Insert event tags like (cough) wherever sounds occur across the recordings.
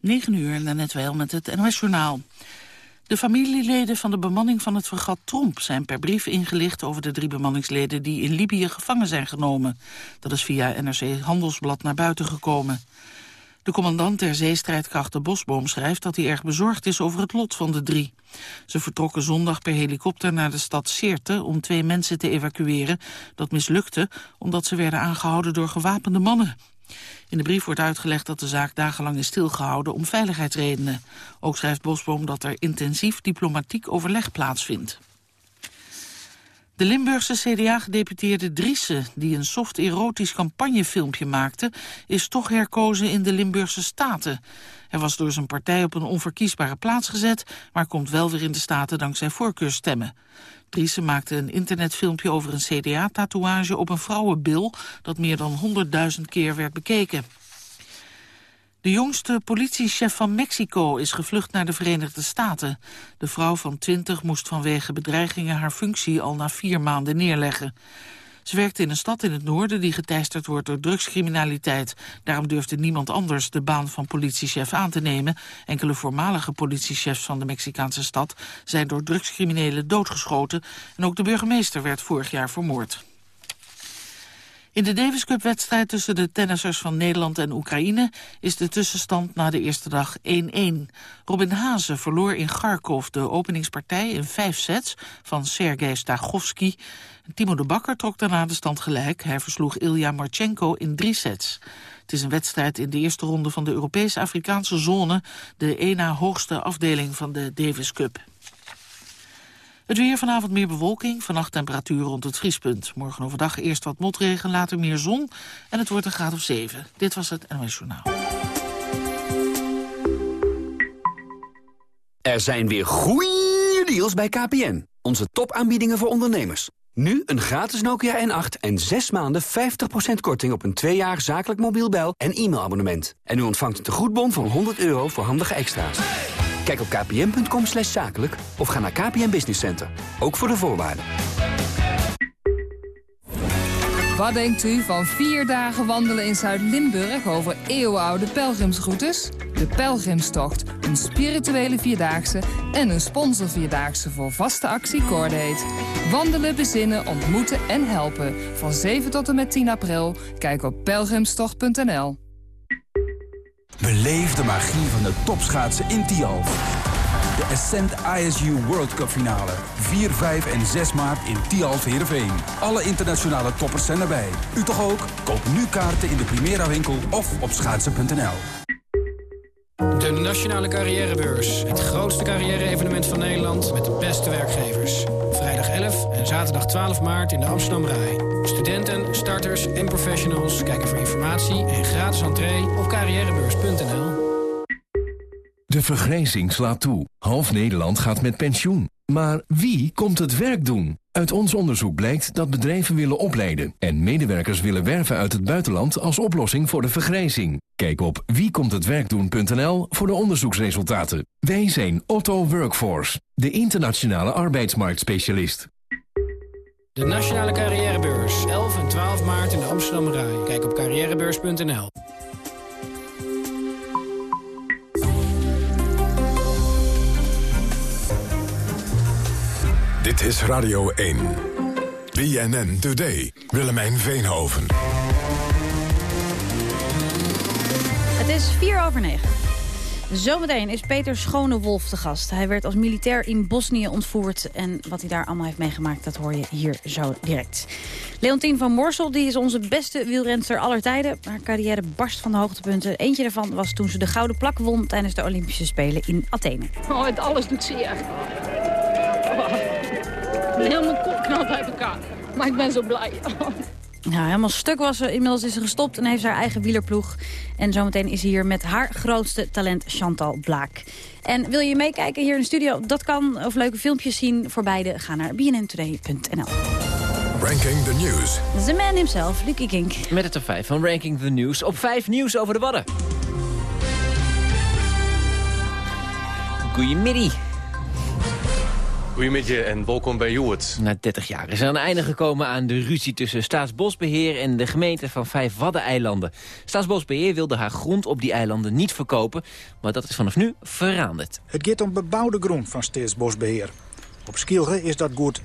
9 uur, net wel met het NOS-journaal. De familieleden van de bemanning van het fregat Tromp zijn per brief ingelicht over de drie bemanningsleden die in Libië gevangen zijn genomen. Dat is via NRC Handelsblad naar buiten gekomen. De commandant der zeestrijdkrachten Bosboom schrijft dat hij erg bezorgd is over het lot van de drie. Ze vertrokken zondag per helikopter naar de stad Seerte om twee mensen te evacueren. Dat mislukte omdat ze werden aangehouden door gewapende mannen. In de brief wordt uitgelegd dat de zaak dagenlang is stilgehouden om veiligheidsredenen. Ook schrijft Bosboom dat er intensief diplomatiek overleg plaatsvindt. De Limburgse CDA-gedeputeerde Driessen, die een soft-erotisch campagnefilmpje maakte, is toch herkozen in de Limburgse Staten. Hij was door zijn partij op een onverkiesbare plaats gezet, maar komt wel weer in de Staten dankzij voorkeurstemmen. Driessen maakte een internetfilmpje over een CDA-tatoeage op een vrouwenbil dat meer dan 100.000 keer werd bekeken. De jongste politiechef van Mexico is gevlucht naar de Verenigde Staten. De vrouw van 20 moest vanwege bedreigingen haar functie al na vier maanden neerleggen. Ze werkte in een stad in het noorden die geteisterd wordt door drugscriminaliteit. Daarom durfde niemand anders de baan van politiechef aan te nemen. Enkele voormalige politiechefs van de Mexicaanse stad zijn door drugscriminelen doodgeschoten. En ook de burgemeester werd vorig jaar vermoord. In de Davis Cup wedstrijd tussen de tennissers van Nederland en Oekraïne is de tussenstand na de eerste dag 1-1. Robin Haase verloor in Kharkov de openingspartij in vijf sets van Sergei Stagowski. Timo de Bakker trok daarna de stand gelijk. Hij versloeg Ilya Marchenko in drie sets. Het is een wedstrijd in de eerste ronde van de Europese Afrikaanse zone, de ena hoogste afdeling van de Davis Cup. Het weer vanavond meer bewolking, vannacht temperatuur rond het vriespunt. Morgen overdag eerst wat motregen, later meer zon en het wordt een graad of 7. Dit was het NOS Journaal. Er zijn weer goeie deals bij KPN. Onze topaanbiedingen voor ondernemers. Nu een gratis Nokia N8 en 6 maanden 50% korting op een 2 jaar zakelijk mobiel bel- en e-mailabonnement. En u ontvangt een tegoedbon van 100 euro voor handige extra's. Kijk op kpn.com slash zakelijk of ga naar KPN Business Center. Ook voor de voorwaarden. Wat denkt u van vier dagen wandelen in Zuid-Limburg over eeuwenoude pelgrimsroutes? De Pelgrimstocht, een spirituele vierdaagse en een sponsorvierdaagse voor vaste actie. Wandelen, bezinnen, ontmoeten en helpen. Van 7 tot en met 10 april. Kijk op pelgrimstocht.nl. Beleef de magie van de topschaatsen in Tialf. De Ascent ISU World Cup finale. 4, 5 en 6 maart in Tialf Heerenveen. Alle internationale toppers zijn erbij. U toch ook? Koop nu kaarten in de Primera winkel of op schaatsen.nl. De Nationale Carrièrebeurs. Het grootste carrière-evenement van Nederland met de beste werkgevers. Vrijdag 11 en zaterdag 12 maart in de Amsterdam Rai. Studenten, starters en professionals kijken voor informatie en gratis entree op carrièrebeurs.nl. De vergrijzing slaat toe. Half Nederland gaat met pensioen. Maar wie komt het werk doen? Uit ons onderzoek blijkt dat bedrijven willen opleiden... en medewerkers willen werven uit het buitenland als oplossing voor de vergrijzing. Kijk op wiekomthetwerkdoen.nl voor de onderzoeksresultaten. Wij zijn Otto Workforce, de internationale arbeidsmarktspecialist. De Nationale Carrièrebeurs. 11 en 12 maart in de Amsterdam Rai. Kijk op carrièrebeurs.nl. Dit is Radio 1. BNN Today. Willemijn Veenhoven. Het is 4 over 9. Zometeen is Peter Schonewolf te gast. Hij werd als militair in Bosnië ontvoerd. En wat hij daar allemaal heeft meegemaakt, dat hoor je hier zo direct. Leontien van Morsel die is onze beste wielrenster aller tijden. Haar carrière barst van de hoogtepunten. Eentje daarvan was toen ze de gouden plak won... tijdens de Olympische Spelen in Athene. Oh, het alles doet zeer. Heel mijn kop knalt uit elkaar. Maar ik ben zo blij. Nou, helemaal stuk was ze. Inmiddels is ze gestopt en heeft ze haar eigen wielerploeg. En zometeen is ze hier met haar grootste talent Chantal Blaak. En wil je meekijken hier in de studio? Dat kan. Of leuke filmpjes zien voor beide. Ga naar bnntoday.nl. Ranking the News. The man himself, Lucky Kink. Met het op 5 van Ranking the News. Op 5 nieuws over de Wadden. Goedemiddag. Goedemiddag en welkom bij Joert. Na 30 jaar is er een einde gekomen aan de ruzie tussen Staatsbosbeheer en de gemeente van vijf Waddeneilanden. Staatsbosbeheer wilde haar grond op die eilanden niet verkopen, maar dat is vanaf nu veranderd. Het gaat om bebouwde grond van Staatsbosbeheer. Op Skielge is dat goed 30%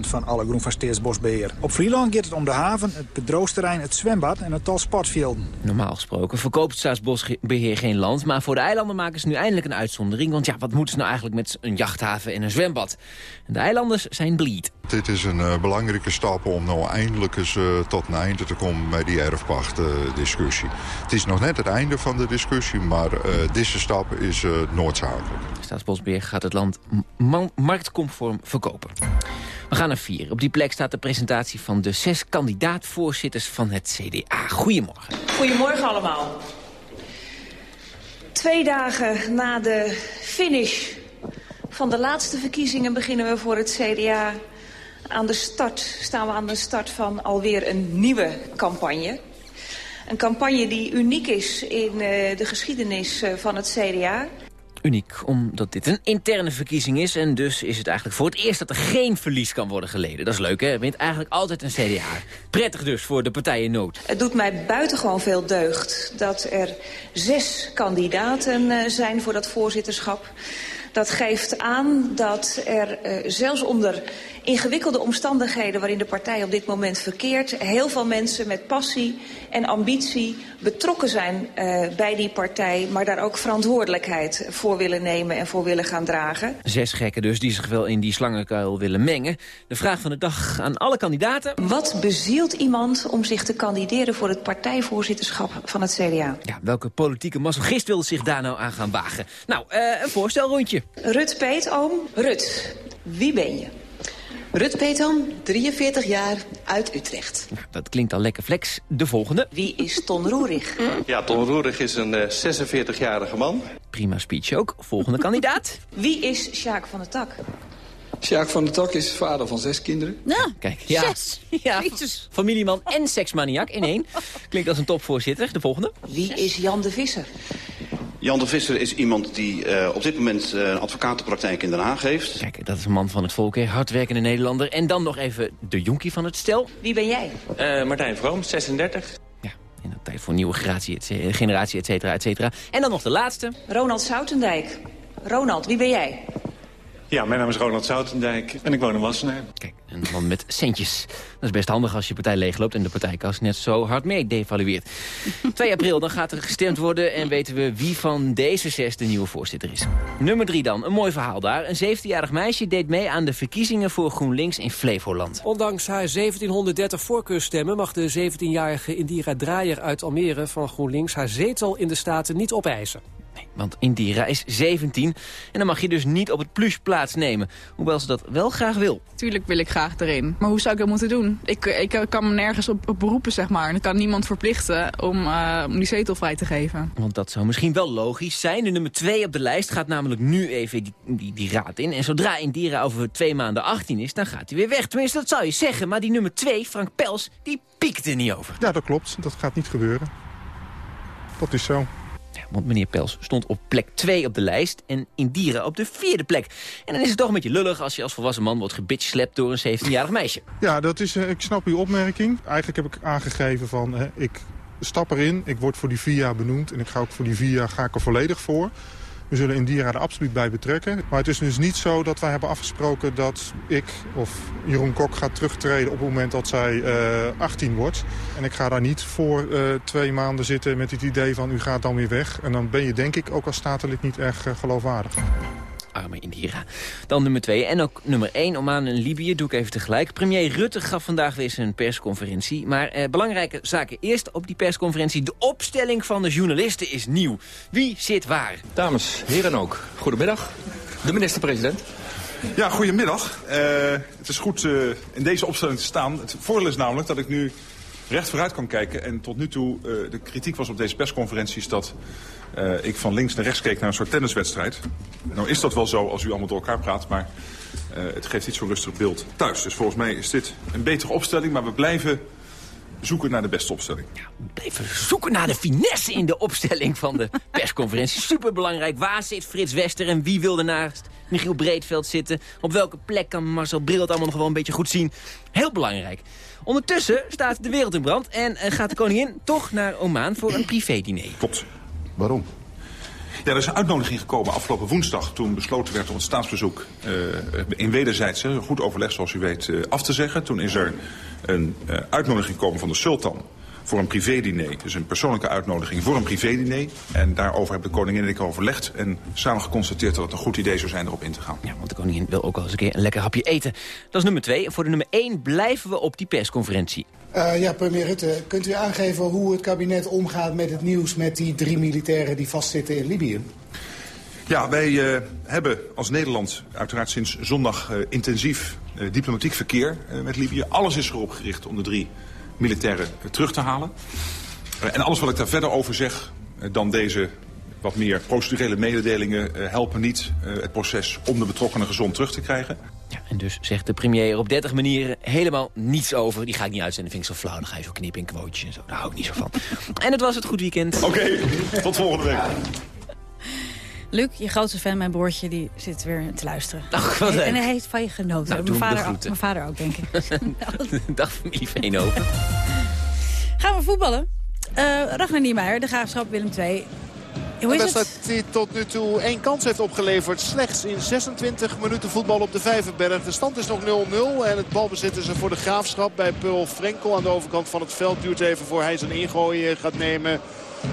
van alle groen van Staatsbosbeheer. Op Vrieland gaat het om de haven, het bedroogsterrein, het zwembad en het tal sportvelden. Normaal gesproken verkoopt Staatsbosbeheer geen land... maar voor de eilanden maken ze nu eindelijk een uitzondering. Want ja, wat moeten ze nou eigenlijk met een jachthaven en een zwembad? En de eilanders zijn bleed. Dit is een uh, belangrijke stap om nou eindelijk eens uh, tot een einde te komen bij die erfpachtdiscussie. Uh, het is nog net het einde van de discussie, maar deze stap is noodzakelijk. Staatsbosbeheer gaat het land marktconform verkopen. We gaan naar vier. Op die plek staat de presentatie van de zes kandidaat-voorzitters van het CDA. Goedemorgen. Goedemorgen allemaal. Twee dagen na de finish van de laatste verkiezingen beginnen we voor het CDA aan de start, staan we aan de start van alweer een nieuwe campagne. Een campagne die uniek is in uh, de geschiedenis uh, van het CDA. Uniek, omdat dit een interne verkiezing is... en dus is het eigenlijk voor het eerst dat er geen verlies kan worden geleden. Dat is leuk, hè? Er wint eigenlijk altijd een CDA. Prettig dus voor de partij in nood. Het doet mij buitengewoon veel deugd dat er zes kandidaten uh, zijn voor dat voorzitterschap. Dat geeft aan dat er uh, zelfs onder ingewikkelde omstandigheden waarin de partij op dit moment verkeert... heel veel mensen met passie en ambitie betrokken zijn uh, bij die partij... maar daar ook verantwoordelijkheid voor willen nemen en voor willen gaan dragen. Zes gekken dus die zich wel in die slangenkuil willen mengen. De vraag van de dag aan alle kandidaten. Wat bezielt iemand om zich te kandideren voor het partijvoorzitterschap van het CDA? Ja, welke politieke masochist wil zich daar nou aan gaan wagen? Nou, uh, een voorstelrondje. Rut Peetoom. Rut, wie ben je? Rut Peetoom, 43 jaar, uit Utrecht. Nou, dat klinkt al lekker flex. De volgende. Wie is Ton Roerig? Ja, Ton Roerig is een uh, 46-jarige man. Prima speech ook. Volgende (laughs) kandidaat. Wie is Sjaak van der Tak? Sjaak van der Tak is vader van zes kinderen. Nou, Kijk, ja. zes. ja familieman en seksmaniak in één. Klinkt als een topvoorzitter. De volgende. Wie is Jan de Visser? Jan de Visser is iemand die uh, op dit moment uh, een advocatenpraktijk in Den Haag heeft. Kijk, dat is een man van het volk, hè? hardwerkende Nederlander. En dan nog even de jonkie van het stel. Wie ben jij? Uh, Martijn Vroom, 36. Ja, in de tijd voor nieuwe generatie, et generatie, et cetera, et cetera. En dan nog de laatste. Ronald Soutendijk. Ronald, wie ben jij? Ja, mijn naam is Ronald Soutendijk en ik woon in Wassenaar. Kijk, een man met centjes. Dat is best handig als je partij leegloopt en de partijkas net zo hard mee devalueert. (laughs) 2 april, dan gaat er gestemd worden en weten we wie van deze zes de nieuwe voorzitter is. Nummer 3 dan, een mooi verhaal daar. Een 17-jarig meisje deed mee aan de verkiezingen voor GroenLinks in Flevoland. Ondanks haar 1730 voorkeurstemmen mag de 17-jarige Indira Draaier uit Almere van GroenLinks haar zetel in de Staten niet opeisen. Want Indira is 17 en dan mag je dus niet op het plus plaatsnemen. Hoewel ze dat wel graag wil. Tuurlijk wil ik graag erin. Maar hoe zou ik dat moeten doen? Ik, ik kan me nergens op, op beroepen, zeg maar. En ik kan niemand verplichten om, uh, om die zetel vrij te geven. Want dat zou misschien wel logisch zijn. De nummer 2 op de lijst gaat namelijk nu even die, die, die raad in. En zodra Indira over twee maanden 18 is, dan gaat hij weer weg. Tenminste, dat zou je zeggen. Maar die nummer 2, Frank Pels, die piekt er niet over. Ja, dat klopt. Dat gaat niet gebeuren. Dat is zo. Want meneer Pels stond op plek 2 op de lijst en Indira op de vierde plek. En dan is het toch een beetje lullig als je als volwassen man wordt gebitchslept door een 17-jarig meisje. Ja, dat is, uh, ik snap uw opmerking. Eigenlijk heb ik aangegeven van, uh, ik stap erin, ik word voor die vier jaar benoemd... en ik ga ook voor die vier jaar ga ik er volledig voor. We zullen Indira er absoluut bij betrekken. Maar het is dus niet zo dat wij hebben afgesproken dat ik of Jeroen Kok gaat terugtreden op het moment dat zij uh, 18 wordt. En ik ga daar niet voor uh, twee maanden zitten met het idee van u gaat dan weer weg. En dan ben je denk ik ook als statenlid niet erg uh, geloofwaardig. Arme Indira. Dan nummer 2 en ook nummer 1, Oman en Libië, doe ik even tegelijk. Premier Rutte gaf vandaag weer zijn persconferentie. Maar eh, belangrijke zaken eerst op die persconferentie. De opstelling van de journalisten is nieuw. Wie zit waar? Dames, heren ook. Goedemiddag. De minister-president. Ja, goedemiddag. Uh, het is goed uh, in deze opstelling te staan. Het voordeel is namelijk dat ik nu recht vooruit kan kijken. En tot nu toe, uh, de kritiek was op deze persconferenties dat uh, ik van links naar rechts keek naar een soort tenniswedstrijd. Nou is dat wel zo als u allemaal door elkaar praat, maar uh, het geeft niet zo'n rustig beeld thuis. Dus volgens mij is dit een betere opstelling, maar we blijven zoeken naar de beste opstelling. Ja, we blijven zoeken naar de finesse in de opstelling van de (laughs) persconferentie. Superbelangrijk. Waar zit Frits Wester en wie wil ernaast Michiel Breedveld zitten? Op welke plek kan Marcel Bril het allemaal nog wel een beetje goed zien? Heel belangrijk. Ondertussen staat de wereld in brand en eh, gaat de koningin toch naar Oman voor een privé-diner. Klopt. Waarom? Ja, er is een uitnodiging gekomen afgelopen woensdag... toen besloten werd om het staatsbezoek uh, in wederzijds, goed overleg zoals u weet, uh, af te zeggen. Toen is er een uitnodiging gekomen van de sultan voor een privédiner. Dus een persoonlijke uitnodiging voor een privédiner. En daarover hebben de koningin en ik overlegd... en samen geconstateerd dat het een goed idee zou zijn erop in te gaan. Ja, want de koningin wil ook wel eens een keer een lekker hapje eten. Dat is nummer twee. Voor de nummer één blijven we op die persconferentie. Uh, ja, premier Rutte, kunt u aangeven hoe het kabinet omgaat met het nieuws... met die drie militairen die vastzitten in Libië? Ja, wij uh, hebben als Nederland uiteraard sinds zondag uh, intensief diplomatiek verkeer met Libië. Alles is erop gericht om de drie militairen terug te halen. Uh, en alles wat ik daar verder over zeg, uh, dan deze wat meer procedurele mededelingen... Helpen niet het proces om de betrokkenen gezond terug te krijgen. Ja, en dus zegt de premier op 30 manieren helemaal niets over. Die ga ik niet uitzenden, vind ik zo flauw. Dan ga je zo knippen in quotejes en zo. Daar hou ik niet zo van. en het was het goed weekend. Oké, okay, tot volgende week. Luc, je grootste fan, mijn broertje, die zit weer te luisteren. Ach, wat en hij heeft van je genoten. Nou, mijn, vader ook, mijn vader ook, denk ik. (laughs) Dag familie Veenhoven. Gaan we voetballen. Uh, Ragnar Niemeyer, de Graafschap Willem II. Hoe is wedstrijd het? die tot nu toe één kans heeft opgeleverd. Slechts in 26 minuten voetbal op de Vijverberg. De stand is nog 0-0 en het balbezit is er voor de Graafschap bij Pearl Frenkel aan de overkant van het veld. Duurt even voor hij zijn ingooi gaat nemen.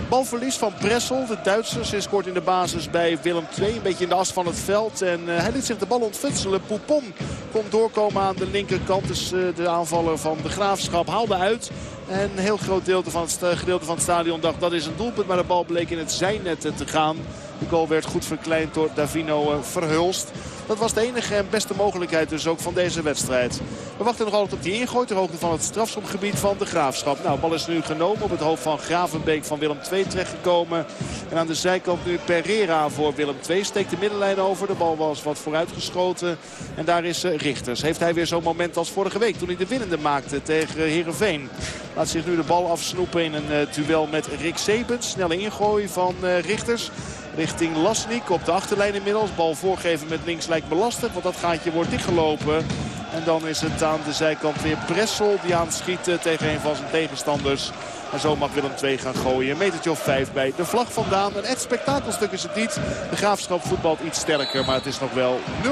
Balverlies van Bressel, de Duitsers. Hij scoort in de basis bij Willem II. Een beetje in de as van het veld. En uh, hij liet zich de bal ontfutselen. Poupon komt doorkomen aan de linkerkant. Dus uh, de aanvaller van de Graafschap haalde uit. En een heel groot gedeelte van, het, gedeelte van het stadion dacht dat is een doelpunt. Maar de bal bleek in het zijnet te gaan. De goal werd goed verkleind door Davino uh, Verhulst. Dat was de enige en beste mogelijkheid dus ook van deze wedstrijd. We wachten nog altijd op die ingooi ter hoogte van het strafschopgebied van de Graafschap. Nou, bal is nu genomen op het hoofd van Gravenbeek van Willem II terechtgekomen. En aan de zijkant nu Pereira voor Willem II. Steekt de middenlijn over. De bal was wat vooruitgeschoten. En daar is uh, Richters. Heeft hij weer zo'n moment als vorige week toen hij de winnende maakte tegen Heerenveen. Laat zich nu de bal afsnoepen in een uh, duel met Rick Sebens. Snelle ingooi van Richters richting Lasnik op de achterlijn inmiddels. Bal voorgeven met links belastend, want dat gaatje wordt dichtgelopen. En dan is het aan de zijkant weer Bressel die aanschiet tegen een van zijn tegenstanders. En zo mag Willem II gaan gooien. Een metertje of vijf bij de vlag vandaan. Een echt spektakelstuk is het niet. De Graafschap voetbalt iets sterker, maar het is nog wel 0-0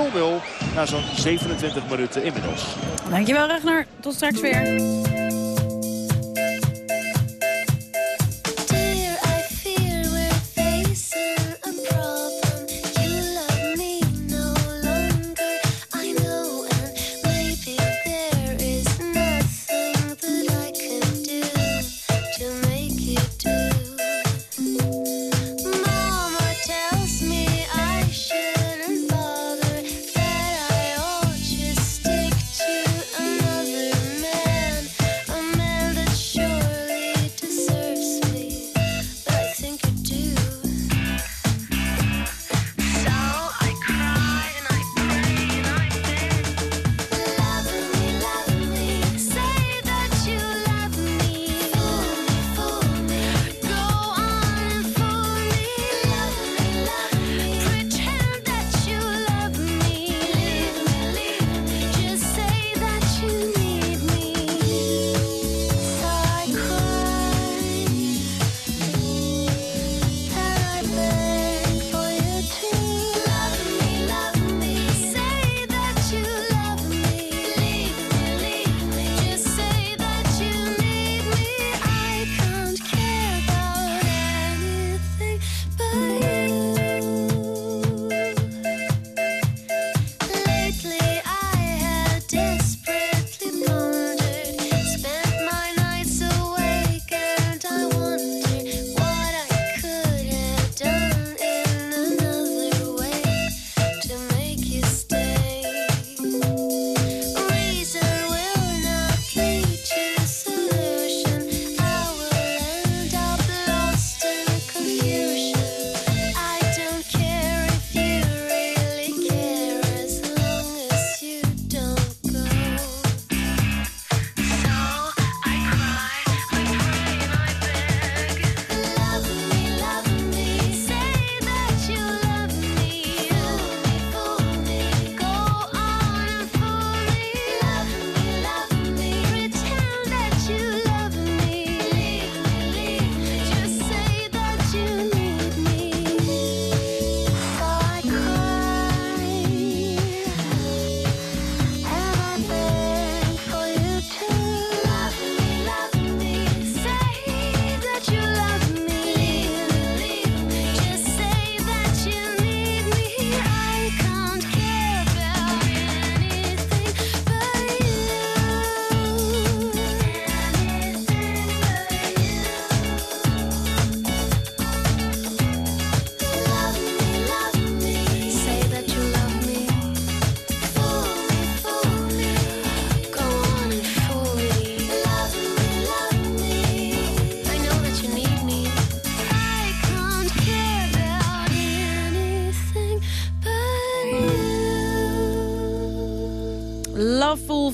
na zo'n 27 minuten inmiddels. Dankjewel Ragnar, tot straks weer.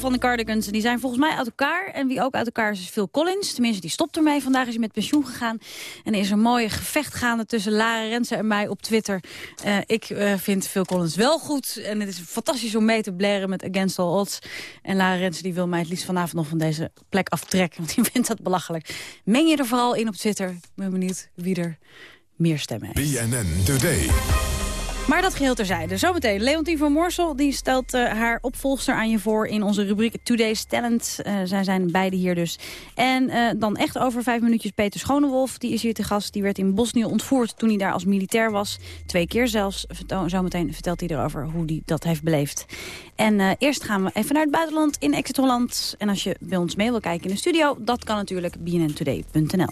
Van de Cardigans. Die zijn volgens mij uit elkaar. En wie ook uit elkaar is, is Phil Collins. Tenminste, die stopt ermee. Vandaag is hij met pensioen gegaan. En er is een mooie gevecht gaande tussen Lara Rensen en mij op Twitter. Uh, ik uh, vind Phil Collins wel goed. En het is fantastisch om mee te blaren met Against All Odds. En Lara Rensen die wil mij het liefst vanavond nog van deze plek aftrekken. (laughs) Want die vindt dat belachelijk. Meng je er vooral in op Twitter. Ik ben benieuwd wie er meer stemmen heeft. BNN Today. Maar dat geheel terzijde. Zometeen, Leontien van Morsel die stelt uh, haar opvolgster aan je voor... in onze rubriek Today's Talent. Uh, zij zijn beide hier dus. En uh, dan echt over vijf minuutjes Peter Schonewolf. Die is hier te gast. Die werd in Bosnië ontvoerd toen hij daar als militair was. Twee keer zelfs. Zometeen vertelt hij erover hoe hij dat heeft beleefd. En eerst gaan we even naar het buitenland in Exit Holland. En als je bij ons mee wil kijken in de studio... dat kan natuurlijk bnntoday.nl.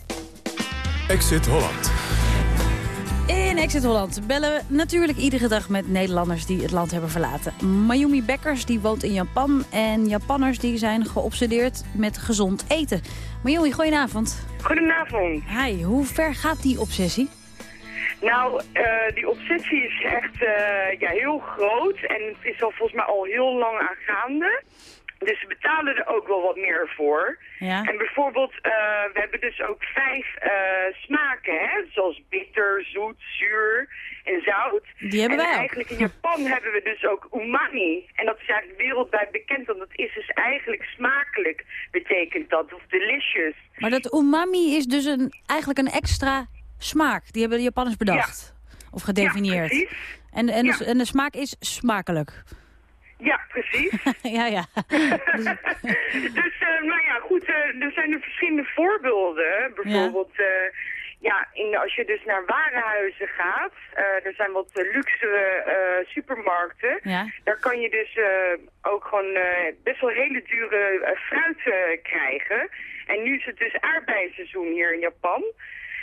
Exit Holland. In Exit Holland bellen we natuurlijk iedere dag met Nederlanders die het land hebben verlaten. Mayumi Bekkers die woont in Japan en Japanners die zijn geobsedeerd met gezond eten. Mayumi, goedenavond. Goedenavond. Hi, hoe ver gaat die obsessie? Nou, uh, die obsessie is echt uh, ja, heel groot en het is al volgens mij al heel lang aangaande. Dus ze betalen er ook wel wat meer voor. Ja. En bijvoorbeeld, uh, we hebben dus ook vijf uh, smaken, hè? zoals bitter, zoet, zuur en zout. Die hebben en wij eigenlijk in Japan (laughs) hebben we dus ook umami. En dat is eigenlijk wereldwijd bekend, want dat is dus eigenlijk smakelijk, betekent dat, of delicious. Maar dat umami is dus een, eigenlijk een extra smaak. Die hebben de Japanners bedacht. Ja. Of gedefinieerd. Ja, en, en, de, en de smaak is smakelijk. Ja, precies. (laughs) ja, ja. (laughs) dus, uh, nou ja, goed, uh, er zijn er verschillende voorbeelden. Bijvoorbeeld, ja, uh, ja in, als je dus naar warenhuizen gaat, er zijn wat luxere supermarkten. Ja. Daar kan je dus ook gewoon best wel hele dure fruit krijgen. En nu is het dus aardbeiseizoen hier in Japan.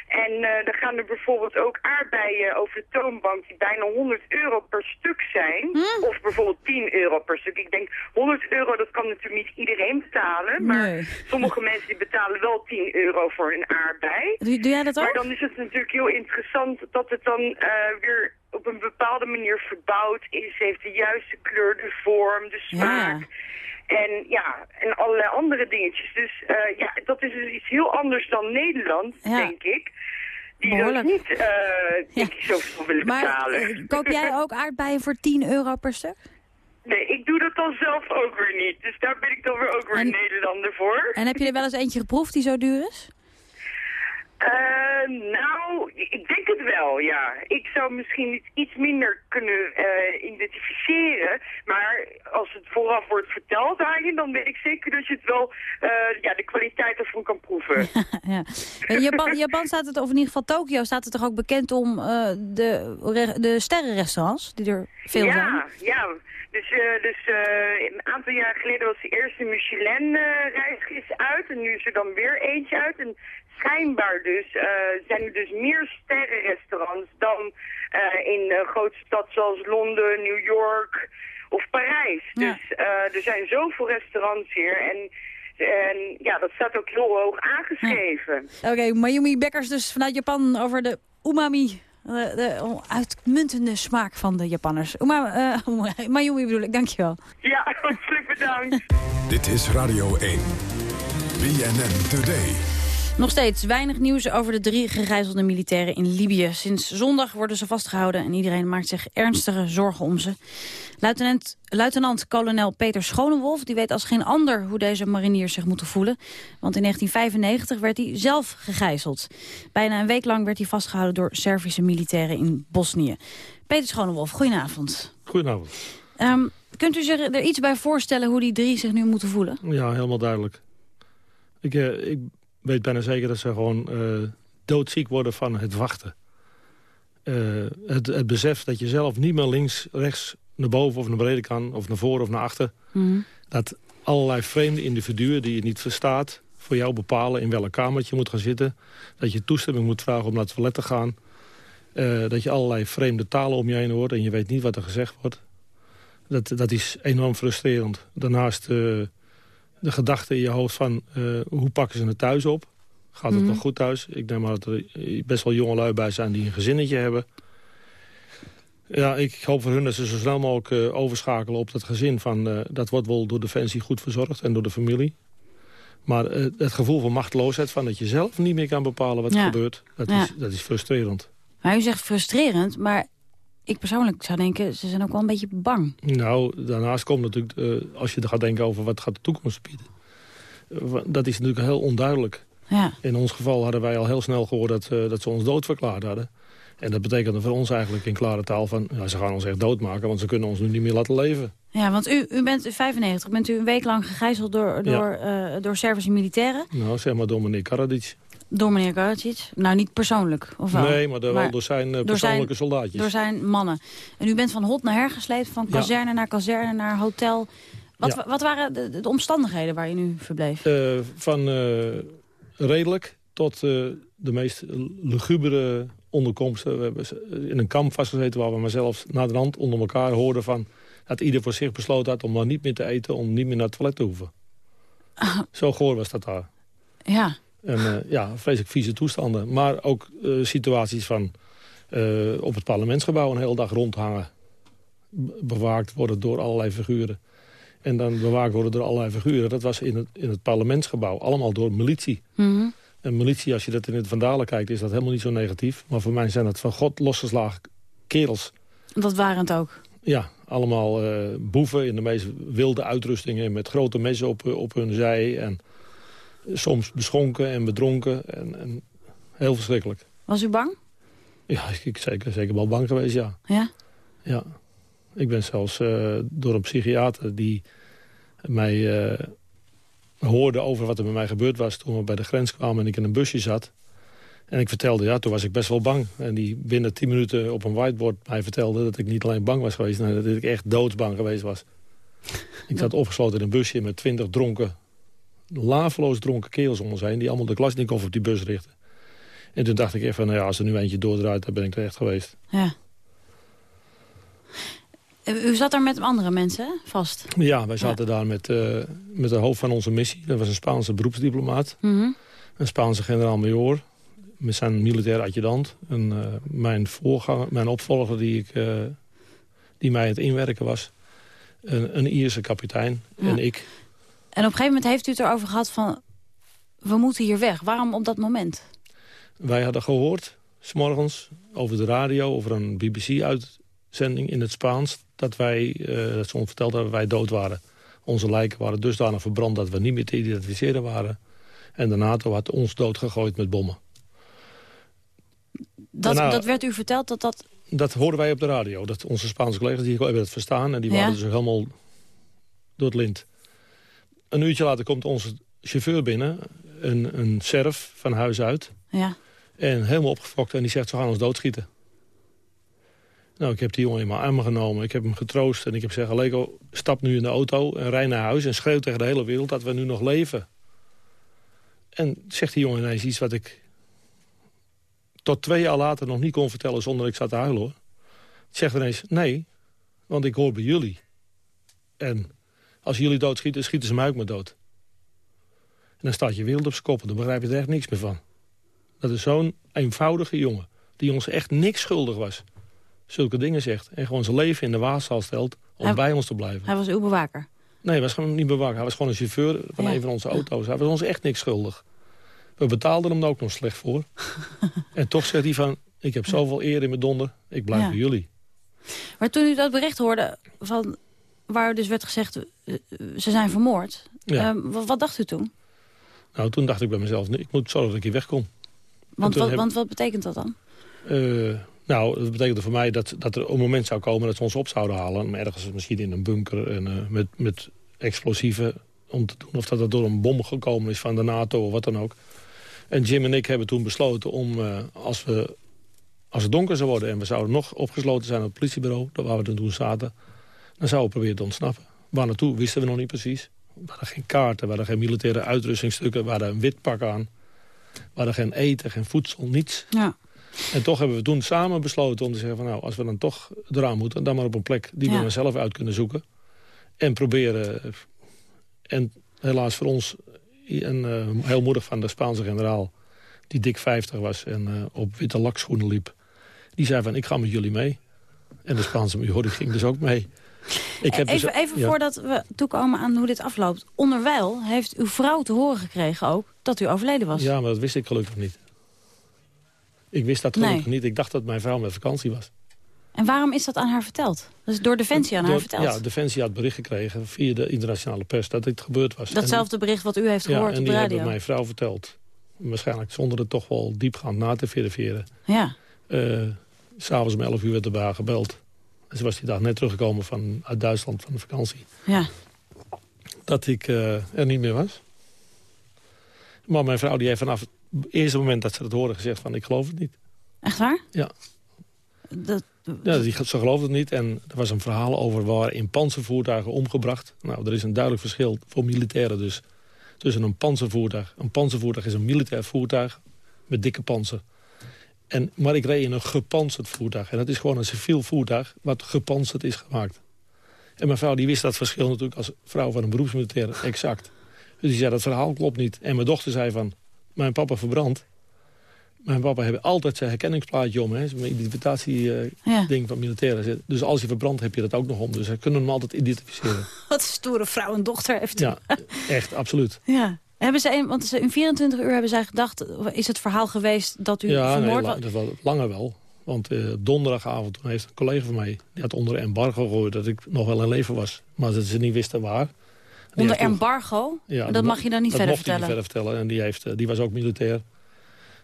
En uh, dan gaan er bijvoorbeeld ook aardbeien over de toonbank die bijna 100 euro per stuk zijn. Hm? Of bijvoorbeeld 10 euro per stuk. Ik denk 100 euro, dat kan natuurlijk niet iedereen betalen. Maar nee. sommige (laughs) mensen die betalen wel 10 euro voor een aardbei. Doe, doe jij dat ook? Maar dan is het natuurlijk heel interessant dat het dan uh, weer op een bepaalde manier verbouwd is. Heeft de juiste kleur, de vorm, de smaak. Ja. En ja, en allerlei andere dingetjes. Dus uh, ja, dat is dus iets heel anders dan Nederland, ja. denk ik. Die Behoorlijk. niet uh, ja. zoveel willen maar, betalen. Uh, koop jij ook aardbeien voor 10 euro per stuk? Nee, ik doe dat dan zelf ook weer niet. Dus daar ben ik dan weer ook weer en, Nederlander voor. En heb je er wel eens eentje geproefd die zo duur is? Uh, nou, ik denk het wel, ja. Ik zou misschien iets minder kunnen uh, identificeren. Maar als het vooraf wordt verteld aan je, dan weet ik zeker dat je het wel, uh, ja, de kwaliteit ervan kan proeven. (laughs) ja. In Japan, Japan staat het, of in ieder geval Tokio, staat het toch ook bekend om de, de sterrenrestaurants, die er veel ja, zijn? Ja, ja. Dus, uh, dus uh, een aantal jaar geleden was de eerste Michelin-reis uh, uit. En nu is er dan weer eentje uit. En schijnbaar dus uh, zijn er dus meer sterrenrestaurants dan uh, in een grote stad zoals Londen, New York of Parijs. Ja. Dus uh, er zijn zoveel restaurants hier en... En ja, dat staat ook heel hoog aangeschreven. Ja. Oké, okay, Mayumi Bekkers dus vanuit Japan over de umami de, de uitmuntende smaak van de Japanners. Uma, (laughs) uh, Mayumi bedoel ik, dankjewel. Ja, (laughs) hartelijk bedankt. Dit is Radio 1. BNN Today. Nog steeds weinig nieuws over de drie gegijzelde militairen in Libië. Sinds zondag worden ze vastgehouden en iedereen maakt zich ernstige zorgen om ze. Luitenant, luitenant-kolonel Peter Schonewolf die weet als geen ander hoe deze mariniers zich moeten voelen. Want in 1995 werd hij zelf gegijzeld. Bijna een week lang werd hij vastgehouden door Servische militairen in Bosnië. Peter Schonewolf, goedenavond. Goedenavond. Um, kunt u zich er iets bij voorstellen hoe die drie zich nu moeten voelen? Ja, helemaal duidelijk. Ik, uh, ik weet bijna zeker dat ze gewoon uh, doodziek worden van het wachten. Uh, het, het besef dat je zelf niet meer links, rechts, naar boven of naar beneden kan... of naar voren of naar achter. Mm -hmm. Dat allerlei vreemde individuen die je niet verstaat... voor jou bepalen in welk kamertje je moet gaan zitten. Dat je toestemming moet vragen om naar het toilet te gaan. Uh, dat je allerlei vreemde talen om je heen hoort... en je weet niet wat er gezegd wordt. Dat, dat is enorm frustrerend. Daarnaast de gedachte in je hoofd van uh, hoe pakken ze het thuis op? Gaat het Mhm. mm. nog goed thuis? Ik denk maar dat er best wel jonge lui bij zijn die een gezinnetje hebben. Ja, ik hoop voor hun dat ze zo snel mogelijk uh, overschakelen op dat gezin. Van, uh, dat wordt wel door Defensie goed verzorgd en door de familie. Maar het gevoel van machteloosheid, van dat je zelf niet meer kan bepalen wat er gebeurt, dat, ja. is, dat is frustrerend. Maar u zegt frustrerend, maar ik persoonlijk zou denken, ze zijn ook wel een beetje bang. Nou, daarnaast komt natuurlijk, als je er gaat denken over wat gaat de toekomst bieden. dat is natuurlijk heel onduidelijk. Ja. In ons geval hadden wij al heel snel gehoord dat, dat ze ons doodverklaard hadden. En dat betekende voor ons eigenlijk in klare taal van... Ja, ze gaan ons echt doodmaken, want ze kunnen ons nu niet meer laten leven. Ja, want u, u bent 95, bent u een week lang gegijzeld door, door, ja. door Servische militairen? Nou, zeg maar door meneer Karadzic. Door meneer Karadzic? Nou, niet persoonlijk, of wel? Nee, maar, door, maar door zijn uh, persoonlijke door zijn, soldaatjes. Door zijn mannen. En u bent van hot naar her gesleept, van kazerne ja. naar kazerne naar hotel. Wat, ja. wat waren de, de, omstandigheden waar je nu verbleef? Uh, van redelijk tot de meest lugubere onderkomsten. We hebben in een kamp vastgezeten waar we maar zelfs na de hand onder elkaar hoorden van... dat ieder voor zich besloten had om maar niet meer te eten, om niet meer naar het toilet te hoeven. (laughs) Zo goor was dat daar. Ja. En uh, ja, vreselijk vieze toestanden. Maar ook uh, situaties van uh, op het parlementsgebouw een hele dag rondhangen. Bewaakt worden door allerlei figuren. En dan bewaakt worden door allerlei figuren. Dat was in het, in het parlementsgebouw. Allemaal door militie. Mm -hmm. En militie, als je dat in het vandalen kijkt, is dat helemaal niet zo negatief. Maar voor mij zijn het van god losgeslagen kerels. Dat waren het ook? Ja, allemaal uh, boeven in de meest wilde uitrustingen... met grote messen op, op hun zij. En soms beschonken en bedronken. En, en heel verschrikkelijk. Was u bang? Ja, ik zeker, zeker wel bang geweest, ja. Ja? Ja. Ik ben zelfs uh, door een psychiater die mij... Uh, hoorde over wat er met mij gebeurd was... toen we bij de grens kwamen en ik in een busje zat. En ik vertelde, ja, toen was ik best wel bang. En die binnen tien minuten op een whiteboard mij vertelde... dat ik niet alleen bang was geweest, maar dat ik echt doodsbang geweest was. ik zat opgesloten in een busje met twintig dronken... laveloos dronken kerels om ons heen... die allemaal de Klasnikov op die bus richten. En toen dacht ik echt van, nou ja, als er nu eentje doordraait... dan ben ik er echt geweest. Ja. U zat daar met andere mensen vast? Ja, wij zaten ja. daar met, uh, met de hoofd van onze missie. Dat was een Spaanse beroepsdiplomaat. Mm -hmm. Een Spaanse generaal-majoor. Met zijn militair adjudant. En uh, mijn voorganger, mijn opvolger die, ik, uh, die mij het inwerken was. Een, een Ierse kapitein ja. en ik. En op een gegeven moment heeft u het erover gehad van... we moeten hier weg. Waarom op dat moment? Wij hadden gehoord, s'morgens, over de radio... over een BBC-uitzending in het Spaans dat, wij, uh, dat ze ons vertelde dat wij dood waren. Onze lijken waren dusdanig verbrand dat we niet meer te identificeren waren. En de NATO had ons doodgegooid met bommen. Dat, Daarna, dat werd u verteld dat dat... Dat hoorden wij op de radio. Dat onze Spaanse collega's die hebben dat verstaan. En die waren ja? dus helemaal door het lint. Een uurtje later komt onze chauffeur binnen. Een, een serf van huis uit. Ja. En helemaal opgefokt. En die zegt, ze gaan ons doodschieten. Nou, ik heb die jongen in mijn armen genomen. Ik heb hem getroost en ik heb gezegd... Lego, stap nu in de auto en rij naar huis... en schreeuw tegen de hele wereld dat we nu nog leven. En zegt die jongen ineens iets wat ik... tot twee jaar later nog niet kon vertellen zonder dat ik zat te huilen, hoor. Zegt ineens, nee, want ik hoor bij jullie. En als jullie doodschieten, schieten ze mij ook maar dood. En dan staat je wereld op zijn kop en dan begrijp je er echt niks meer van. Dat is zo'n eenvoudige jongen, die ons echt niks schuldig was zulke dingen zegt. En gewoon zijn leven in de waagschaal stelt om hij, bij ons te blijven. Hij was uw bewaker? Nee, hij was gewoon niet bewaker. Hij was gewoon een chauffeur van ja. een van onze auto's. Hij was ons echt niks schuldig. We betaalden hem er ook nog slecht voor. (laughs) en toch zegt hij van, ik heb zoveel eer in mijn donder. Ik blijf ja. bij jullie. Maar toen u dat bericht hoorde, van, waar dus werd gezegd, ze zijn vermoord. Ja. Uh, wat, wat, dacht u toen? Nou, toen dacht ik bij mezelf, ik moet zorgen dat ik hier wegkom. Want, wat, heb... want wat betekent dat dan? Uh, nou, dat betekende voor mij dat, dat er een moment zou komen dat ze ons op zouden halen. Ergens misschien in een bunker en, uh, met, met explosieven. Om te doen of dat het door een bom gekomen is van de NATO of wat dan ook. En Jim en ik hebben toen besloten om, als, we, als het donker zou worden... en we zouden nog opgesloten zijn op het politiebureau... waar we toen zaten, dan zouden we proberen te ontsnappen. Waar naartoe wisten we nog niet precies. We hadden geen kaarten, we hadden geen militaire uitrustingstukken... we hadden een wit pak aan. We hadden geen eten, geen voedsel, niets. Ja. En toch hebben we toen samen besloten om te zeggen van nou, als we dan toch eraan moeten, dan maar op een plek die ja. we zelf uit kunnen zoeken. En proberen. En helaas voor ons, en, uh, heel moedig van de Spaanse generaal, die dik 50 was en uh, op witte lakschoenen liep. Die zei van ik ga met jullie mee. En de Spaanse muur die ging dus ook mee. Ik heb even dus- even ja. voordat we toekomen aan hoe dit afloopt. Onderwijl heeft uw vrouw te horen gekregen ook dat u overleden was. Ja, maar dat wist ik gelukkig niet. Ik wist dat Nee. gelukkig niet. Ik dacht dat mijn vrouw met vakantie was. En waarom is dat aan haar verteld? Dus door Defensie aan haar verteld? Ja, Defensie had bericht gekregen via de internationale pers dat dit gebeurd was. Datzelfde bericht wat u heeft En, ja, gehoord en op die de hebben radio. mijn vrouw verteld. Waarschijnlijk zonder het toch wel diepgaand na te verifiëren. Ja. Eh, S'avonds om 11 uur werd er bij haar gebeld. En ze was die dag net teruggekomen van, uit Duitsland van de vakantie. Ja. Dat ik eh, er niet meer was. Maar mijn vrouw die heeft vanaf het eerste moment dat ze het hoorde gezegd van ik geloof het niet. Echt waar? Ja. Dat, Ja, die, ze geloofde het niet. En er was een verhaal over waar in panzervoertuigen omgebracht. Nou, er is een duidelijk verschil voor militairen dus. Tussen een panzervoertuig. Een panzervoertuig is een militair voertuig met dikke panzer. En, maar ik reed in een gepanzerd voertuig. En dat is gewoon een civiel voertuig wat gepanzerd is gemaakt. En mijn vrouw die wist dat verschil natuurlijk als vrouw van een beroepsmilitair exact. Dus die zei dat verhaal klopt niet. En mijn dochter zei van, mijn papa verbrandt. Mijn papa heeft altijd zijn herkenningsplaatje om. Hè, zijn identificatie eh, van militairen. Dus als je verbrandt heb je dat ook nog om. Dus ze kunnen hem altijd identificeren. (laughs) Wat een stoere vrouw en dochter heeft. ja, echt, absoluut. Ja. Hebben ze een, want ze, in 24 uur hebben zij gedacht... is het verhaal geweest dat u ja, vermoord was? dat was langer wel. Want eh, donderdagavond toen heeft een collega van mij... die had onder embargo gehoord dat ik nog wel in leven was. Maar dat ze niet wisten waar. Die Onder embargo? Ja, dat mag je dan niet dat verder mocht hij vertellen. niet verder vertellen. En die, heeft, eh, die was ook militair.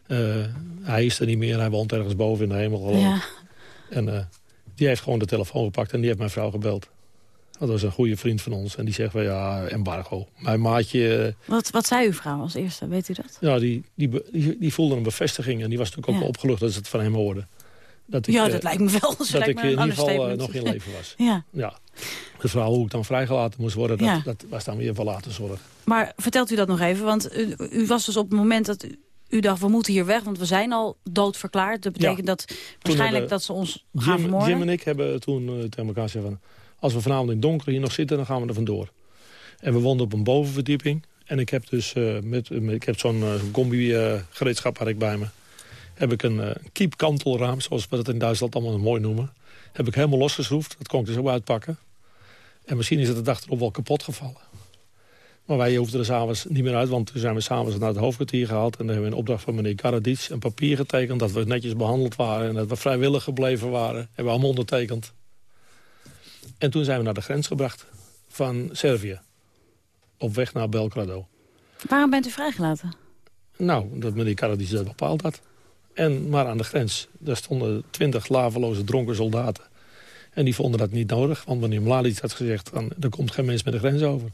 Eh, hij is er niet meer. Hij woont ergens boven in de hemel. Ja. En die heeft gewoon de telefoon gepakt en die heeft mijn vrouw gebeld. Dat was een goede vriend van ons. En die zegt van ja, embargo. Mijn maatje, eh, Wat, wat zei uw vrouw als eerste, weet u dat? ja, die, die, die, die voelde een bevestiging. En die was natuurlijk ook Ja. wel opgelucht dat ze het van hem hoorde. Dat Ja, eh, dat lijkt me wel. Dat ik in ieder geval eh, nog in leven was. (laughs) Ja. Ja. Het verhaal hoe ik dan vrijgelaten moest worden, dat, Ja. dat was dan weer verlaten zorg. Maar vertelt u dat nog even? Want u, u was dus op het moment dat u, u dacht... we moeten hier weg, want we zijn al doodverklaard. Dat betekent Ja. dat waarschijnlijk dat ze ons gaan vermoorden. Jim en ik hebben toen eh, tegen elkaar gezegd van... als we vanavond in het donker hier nog zitten, dan gaan we er vandoor. En we woonden op een bovenverdieping. En ik heb dus eh, met, met- ik heb zo'n eh, combi eh, gereedschap had ik bij me. Heb ik een eh, kiepkantelraam, zoals we dat in Duitsland allemaal mooi noemen. Heb ik helemaal losgeschroefd. Dat kon ik dus ook uitpakken. En misschien is het de dag erop wel kapot gevallen. Maar wij hoefden er s'avonds niet meer uit, want toen zijn we s'avonds naar het hoofdkwartier gehaald. En dan hebben we in opdracht van meneer Karadic een papier getekend... dat we netjes behandeld waren en dat we vrijwillig gebleven waren. Hebben we allemaal ondertekend. En toen zijn we naar de grens gebracht van Servië. Op weg naar Belgrado. Waarom bent u vrijgelaten? Nou, dat meneer Karadic dat bepaald had. En, maar aan de grens, daar stonden twintig laveloze dronken soldaten. En die vonden dat niet nodig, want meneer Mladic had gezegd... Van, er komt geen mens met de grens over.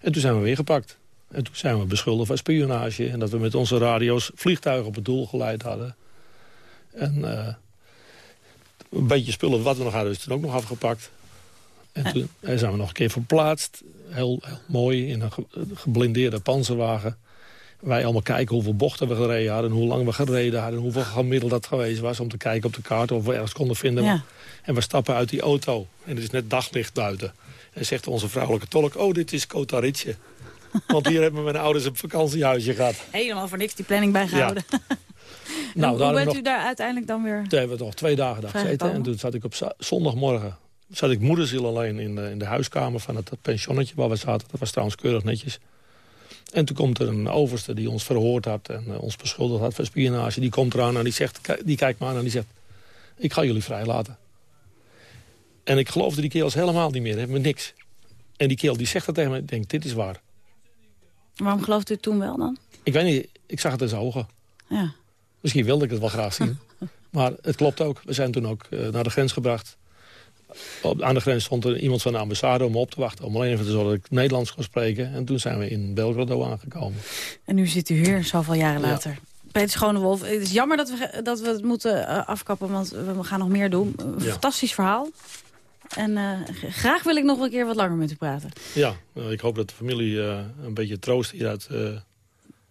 En toen zijn we weer gepakt. En toen zijn we beschuldigd van spionage... en dat we met onze radio's vliegtuigen op het doel geleid hadden. En eh, een beetje spullen wat we nog hadden is toen ook nog afgepakt. En toen eh, zijn we nog een keer verplaatst. Heel, heel mooi, in een ge- geblindeerde panzerwagen. Wij allemaal kijken hoeveel bochten we gereden hadden... hoe lang we gereden hadden... hoeveel gemiddeld dat geweest was... om te kijken op de kaart of we ergens konden vinden. Ja. En we stappen uit die auto. En het is net daglicht buiten. En zegt onze vrouwelijke tolk... oh, dit is Kotaritje. Want hier hebben mijn ouders een vakantiehuisje gehad. Helemaal voor niks die planning bijgehouden. (laughs) Nou, hoe bent u daar uiteindelijk dan weer... toen hebben we nog twee dagen daar gezeten. En toen zat ik op zondagmorgen... zat ik moederziel alleen in de, in de huiskamer van het, pensionnetje waar we zaten. Dat was trouwens keurig netjes. En toen komt er een overste die ons verhoord had... en eh, ons beschuldigd had van spionage. Die komt eraan en die, zegt, die kijkt me aan en die zegt... ik ga jullie vrijlaten. En ik geloofde die kerels helemaal niet meer. Me niks. En die kerel die zegt dat tegen me. Ik denk, dit is waar. Waarom gelooft u het toen wel dan? Ik weet niet, ik zag het in zijn ogen. Ja. Misschien wilde ik het wel graag zien. (laughs) maar het klopt ook. We zijn toen ook eh, naar de grens gebracht. Op, aan de grens stond er iemand van de ambassade om op te wachten. Om alleen even te zorgen dat ik Nederlands kon spreken. En toen zijn we in Belgrado aangekomen. En nu zit u hier, zoveel jaren Ja. later. Peter Schonewolf, het is jammer dat we, dat we het moeten eh, afkappen, want we gaan nog meer doen. Een Ja. fantastisch verhaal. En eh, graag wil ik nog een keer wat langer met u praten. Ja, nou, ik hoop dat de familie eh, een beetje troost hieruit eh,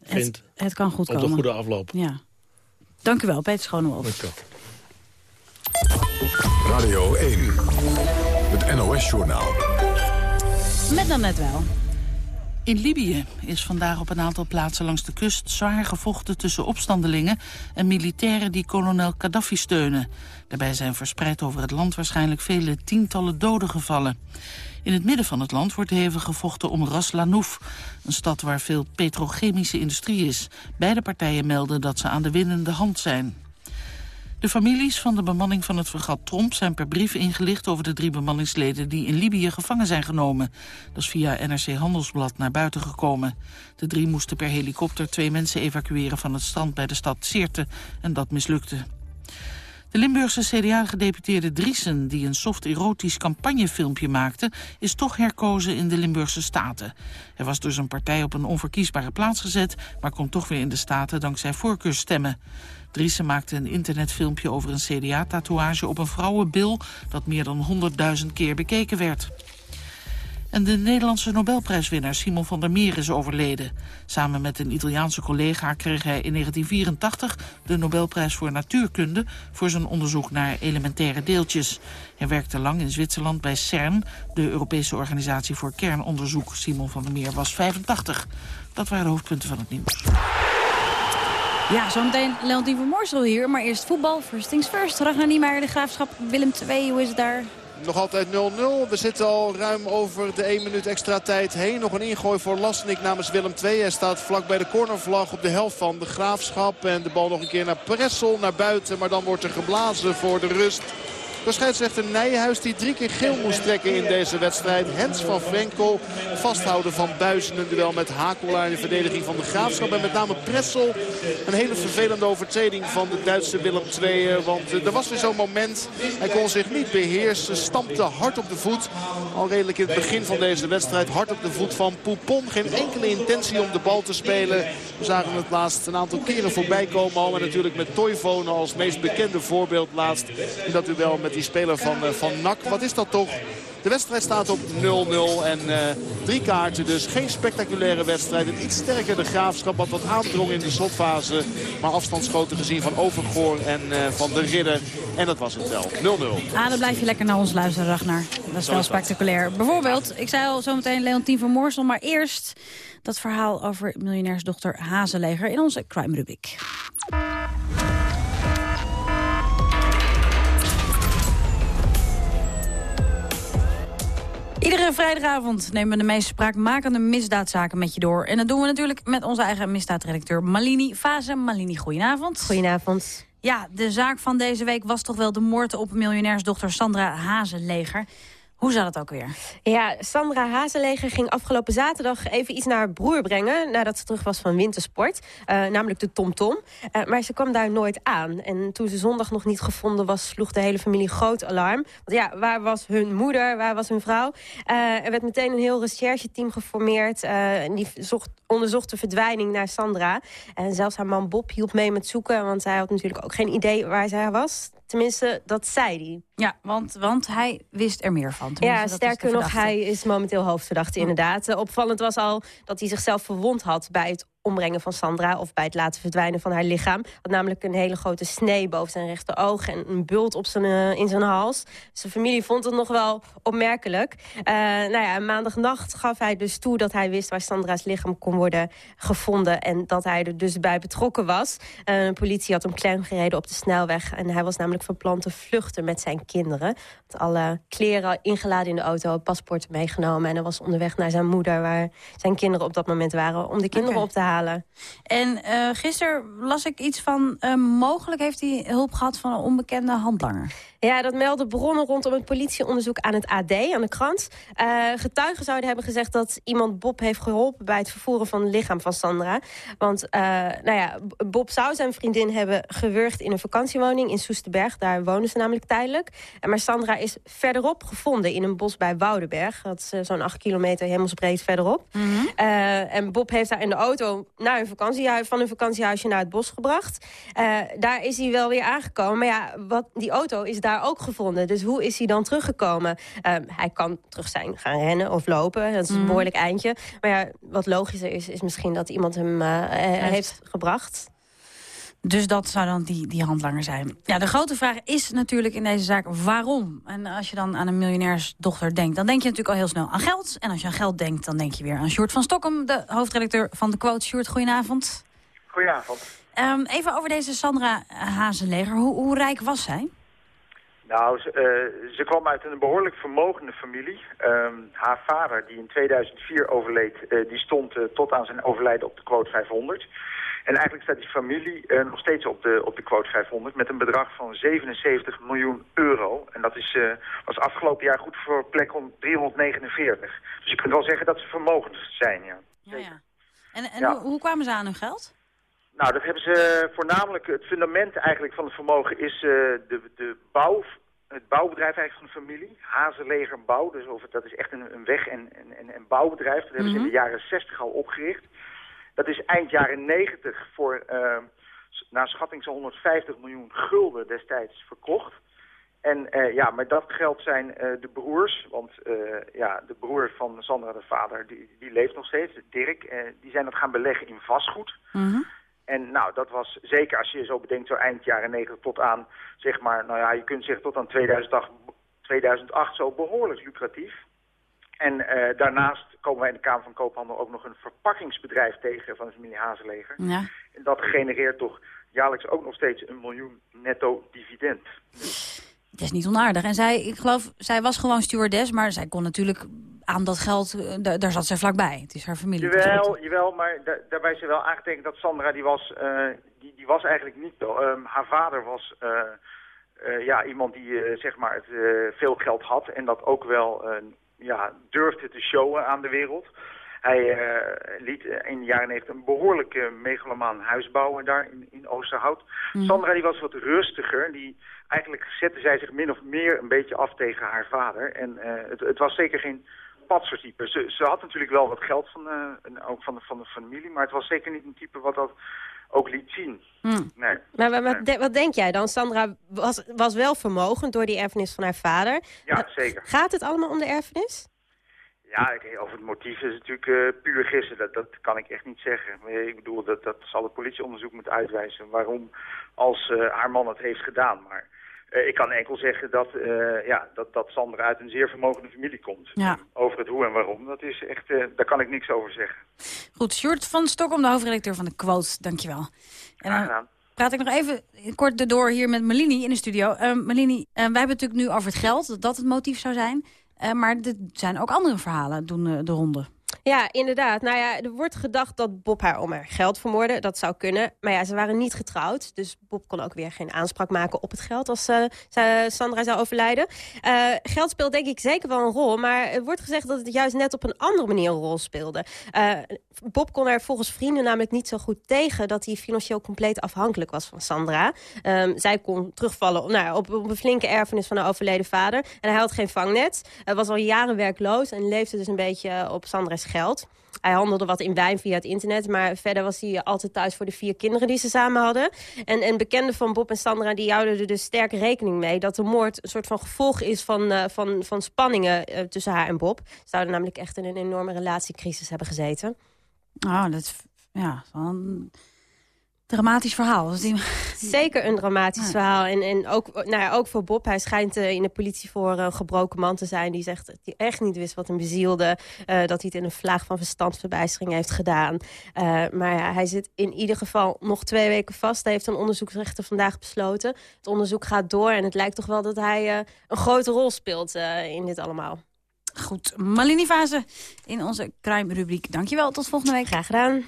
vindt. Het, het kan goed op komen. de goede afloop. Ja. Dank u wel, Peter Schonewolf. Dankjewel. Radio 1. Het NOS-journaal. Met dan net wel. In Libië is vandaag op een aantal plaatsen langs de kust zwaar gevochten tussen opstandelingen en militairen die kolonel Gaddafi steunen. Daarbij zijn verspreid over het land waarschijnlijk vele tientallen doden gevallen. In het midden van het land wordt hevig gevochten om Ras Lanouf, een stad waar veel petrochemische industrie is. Beide partijen melden dat ze aan de winnende hand zijn. De families van de bemanning van het fregat Tromp zijn per brief ingelicht over de drie bemanningsleden die in Libië gevangen zijn genomen. Dat is via NRC Handelsblad naar buiten gekomen. De drie moesten per helikopter twee mensen evacueren van het strand bij de stad Sirte en dat mislukte. De Limburgse CDA-gedeputeerde Driesen, die een soft-erotisch campagnefilmpje maakte, is toch herkozen in de Limburgse Staten. Hij was door zijn partij op een onverkiesbare plaats gezet, maar komt toch weer in de Staten dankzij voorkeursstemmen. Driesen maakte een internetfilmpje over een CDA-tatoeage op een vrouwenbil dat meer dan 100.000 keer bekeken werd. En de Nederlandse Nobelprijswinnaar Simon van der Meer is overleden. Samen met een Italiaanse collega kreeg hij in 1984 de Nobelprijs voor Natuurkunde voor zijn onderzoek naar elementaire deeltjes. Hij werkte lang in Zwitserland bij CERN, de Europese organisatie voor kernonderzoek. Simon van der Meer was 85. Dat waren de hoofdpunten van het nieuws. Ja, zometeen Leontien van Moorsel hier. Maar eerst voetbal, first things first. Ragnar Niemeyer, de Graafschap, Willem II, hoe is het daar? Nog altijd 0-0. We zitten al ruim over de 1 minuut extra tijd heen. Nog een ingooi voor Lasnik namens Willem II. Hij staat vlak bij de cornervlag op de helft van de Graafschap. En de bal nog een keer naar Pressel, naar buiten. Maar dan wordt er geblazen voor de rust. De scheidsrechter Nijhuis die drie keer geel moest trekken in deze wedstrijd. Hens van Frenkel, vasthouden van Buizen. Een duel met Hakelaar in de verdediging van de Graafschap. En met name Pressel. Een hele vervelende overtreding van de Duitse Willem II. Want er was weer zo'n moment. Hij kon zich niet beheersen. Stampte hard op de voet. Al redelijk in het begin van deze wedstrijd. Hard op de voet van Poupon. Geen enkele intentie om de bal te spelen. We zagen het laatst een aantal keren voorbij komen al. En natuurlijk met Toivonen als meest bekende voorbeeld laatst. In dat duel met die speler van, uh, van NAC. Wat is dat toch? De wedstrijd staat op 0-0 en uh, drie kaarten dus. Geen spectaculaire wedstrijd. Een iets sterker de graafschap wat wat aandrong in de slotfase. Maar afstandsschoten gezien van Overgoor en uh, van de Ridder. En dat was het wel. 0-0. Ah, dan blijf je lekker naar ons luisteren, Ragnar. Dat is wel spectaculair. Bijvoorbeeld, ik zei al zometeen Leontien van Moorsel. Maar eerst dat verhaal over miljonairsdochter Hazeleger in onze crime rubriek. Iedere vrijdagavond nemen we de meest spraakmakende misdaadzaken met je door. En dat doen we natuurlijk met onze eigen misdaadredacteur Malini Fase. Malini, goedenavond. Goedenavond. Ja, de zaak van deze week was toch wel de moord op miljonairsdochter Sandra Hazeleger. Hoe zat het ook weer? Ja, Sandra Hazeleger ging afgelopen zaterdag even iets naar haar broer brengen... nadat ze terug was van wintersport, uh, namelijk de TomTom. -tom. Uh, maar ze kwam daar nooit aan. En toen ze zondag nog niet gevonden was, sloeg de hele familie groot alarm. Want ja, waar was hun moeder, waar was hun vrouw? Uh, er werd meteen een heel rechercheteam geformeerd. en die zocht, onderzocht de verdwijning naar Sandra. En zelfs haar man Bob hielp mee met zoeken... want hij had natuurlijk ook geen idee waar zij was. Tenminste, dat zei hij. Ja, want, want hij wist er meer van. Ja, sterker nog, hij is momenteel hoofdverdachte inderdaad. Opvallend was al dat hij zichzelf verwond had bij het ombrengen van Sandra... of bij het laten verdwijnen van haar lichaam. Had namelijk een hele grote snee boven zijn rechteroog... en een bult op zijn, uh, in zijn hals. Zijn familie vond het nog wel opmerkelijk. Uh, nou ja, maandagnacht gaf hij dus toe dat hij wist... waar Sandra's lichaam kon worden gevonden... en dat hij er dus bij betrokken was. Uh, de politie had hem klem gereden op de snelweg... en hij was namelijk van plan te vluchten met zijn kinderen. Had alle kleren ingeladen in de auto, paspoort meegenomen... en hij was onderweg naar zijn moeder... waar zijn kinderen op dat moment waren... om de kinderen okay. op te halen halen. En uh, gisteren las ik iets van... Uh, mogelijk heeft hij hulp gehad van een onbekende handlanger. Ja, dat melden bronnen rondom het politieonderzoek aan het AD, aan de krant. Uh, getuigen zouden hebben gezegd dat iemand Bob heeft geholpen... bij het vervoeren van het lichaam van Sandra. Want nou ja, Bob zou zijn vriendin hebben gewurgd in een vakantiewoning in Soesterberg. Daar wonen ze namelijk tijdelijk. Maar Sandra is verderop gevonden in een bos bij Woudenberg. Dat is zo'n acht kilometer hemelsbreed verderop. Mm -hmm. en Bob heeft daar in de auto naar een vakantiehuis, van een vakantiehuisje naar het bos gebracht. Uh, daar is hij wel weer aangekomen. Maar ja, wat, die auto is daar ook gevonden. Dus hoe is hij dan teruggekomen? Uh, hij kan terug zijn gaan rennen of lopen. Dat is een mm. behoorlijk eindje. Maar ja, wat logischer is, is misschien dat iemand hem uh, heeft. heeft gebracht. Dus dat zou dan die, die handlanger zijn. Ja, de grote vraag is natuurlijk in deze zaak waarom? En als je dan aan een miljonairsdochter denkt... dan denk je natuurlijk al heel snel aan geld. En als je aan geld denkt, dan denk je weer aan Sjoerd van Stokkem... de hoofdredacteur van de Quote. Sjoerd, goedenavond. Goedenavond. Um, even over deze Sandra Hazeleger. Hoe, hoe rijk was zij? Nou, ze, uh, ze, kwam uit een behoorlijk vermogende familie. Um, haar vader, die in 2004 overleed, uh, die stond uh, tot aan zijn overlijden op de quote 500. En eigenlijk staat die familie nog steeds op de, op de quote 500 met een bedrag van 77 miljoen euro. En dat is, was afgelopen jaar goed voor plek om 349. Dus je kunt wel zeggen dat ze vermogend zijn, ja. ja, ja. En, en ja. Hoe, hoe kwamen ze aan hun geld? Nou, dat hebben ze voornamelijk, het fundament eigenlijk van het vermogen is uh, de, de bouw, het bouwbedrijf eigenlijk van de familie. Hazeleger Bouw, dus of het, dat is echt een, een weg- en, en, en bouwbedrijf. Dat hebben ze in de jaren 60 al opgericht. Dat is eind jaren 90 voor, uh, naar schatting zo'n 150 miljoen gulden destijds verkocht. En uh, ja, met dat geld zijn uh, de broers, want uh, ja, de broer van Sandra, de vader, die, die leeft nog steeds, Dirk, die zijn dat gaan beleggen in vastgoed. Mm -hmm. En nou, dat was zeker als je zo bedenkt, zo eind jaren 90 tot aan, zeg maar, nou ja, je kunt zeggen tot aan 2008, 2008 zo behoorlijk lucratief. En uh, daarnaast komen wij in de Kamer van Koophandel ook nog een verpakkingsbedrijf tegen van de familie Hazeleger. Ja. En dat genereert toch jaarlijks ook nog steeds een miljoen netto dividend. Het is niet onaardig. En zij, ik geloof, zij was gewoon stewardess, maar zij kon natuurlijk aan dat geld, uh, daar zat zij vlakbij. Het is haar familie. Jawel, jawel maar da daarbij is ze wel aangetekend dat Sandra, die was, uh, die, die was eigenlijk niet... Um, haar vader was uh, ja, iemand die zeg maar het, veel geld had en dat ook wel ja, durfde te showen aan de wereld. Hij liet in de jaren 90 een behoorlijke megalomaan huis bouwen daar in, in Oosterhout. Mm. Sandra die was wat rustiger, die eigenlijk zette zij zich min of meer een beetje af tegen haar vader. En het, het was zeker geen patsertype. Ze, ze had natuurlijk wel wat geld van, ook van de, van de familie, maar het was zeker niet een type wat dat ook liet zien. Hmm. Nee. Maar wat, wat, de, wat, denk jij dan? Sandra was, was wel vermogend door die erfenis van haar vader. Ja, zeker. Gaat het allemaal om de erfenis? Ja, over het motief is natuurlijk uh, puur gissen. Dat, dat kan ik echt niet zeggen. Ik bedoel, dat, dat zal het politieonderzoek moeten uitwijzen. Waarom als uh, haar man het heeft gedaan. Maar ik kan enkel zeggen dat, uh, ja, dat, dat Sandra uit een zeer vermogende familie komt. Ja. Over het hoe en waarom, dat is echt, uh, daar kan ik niks over zeggen. Goed, Sjoerd van Stockholm, de hoofdredacteur van de Quote, dankjewel. En uh, praat ik nog even kort door hier met Melini in de studio. Melini, wij hebben het natuurlijk nu over het geld, dat dat het motief zou zijn. maar er zijn ook andere verhalen, doen de ronde. Ja, inderdaad. Nou ja, er wordt gedacht dat Bob haar om haar geld vermoordde. Dat zou kunnen. Maar ja, ze waren niet getrouwd. Dus Bob kon ook weer geen aanspraak maken op het geld als uh, Sandra zou overlijden. Uh, geld speelt denk ik zeker wel een rol. Maar er wordt gezegd dat het juist net op een andere manier een rol speelde. Uh, Bob kon er volgens vrienden namelijk niet zo goed tegen... dat hij financieel compleet afhankelijk was van Sandra. Um, zij kon terugvallen nou, op, op, een flinke erfenis van haar overleden vader. En hij had geen vangnet. Hij was al jaren werkloos en leefde dus een beetje op Sandra's geld. Hij handelde wat in wijn via het internet, maar verder was hij altijd thuis voor de vier kinderen die ze samen hadden. En, en bekenden van Bob en Sandra die houden er dus sterk rekening mee dat de moord een soort van gevolg is van, uh, van, van spanningen uh, tussen haar en Bob. Ze zouden namelijk echt in een enorme relatiecrisis hebben gezeten. Oh, dat ja, een dramatisch verhaal. Zeker een dramatisch ja. verhaal. En, en ook, nou ja, ook voor Bob. Hij schijnt uh, in de politie voor een gebroken man te zijn. Die zegt dat hij echt niet wist wat hem bezielde. Uh, dat hij het in een vlaag van verstandsverbijstering heeft gedaan. Uh, maar ja, hij zit in ieder geval nog twee weken vast. Hij heeft een onderzoeksrechter vandaag besloten. Het onderzoek gaat door. En het lijkt toch wel dat hij een grote rol speelt in dit allemaal. Goed, Malini Fase in onze crime-rubriek. Dankjewel, tot volgende week. Graag gedaan.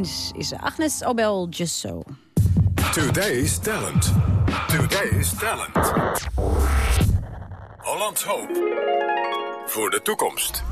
Is. Agnes Obel, Just So. Today's Talent. Today's Talent. Hollands Hoop. Voor de toekomst.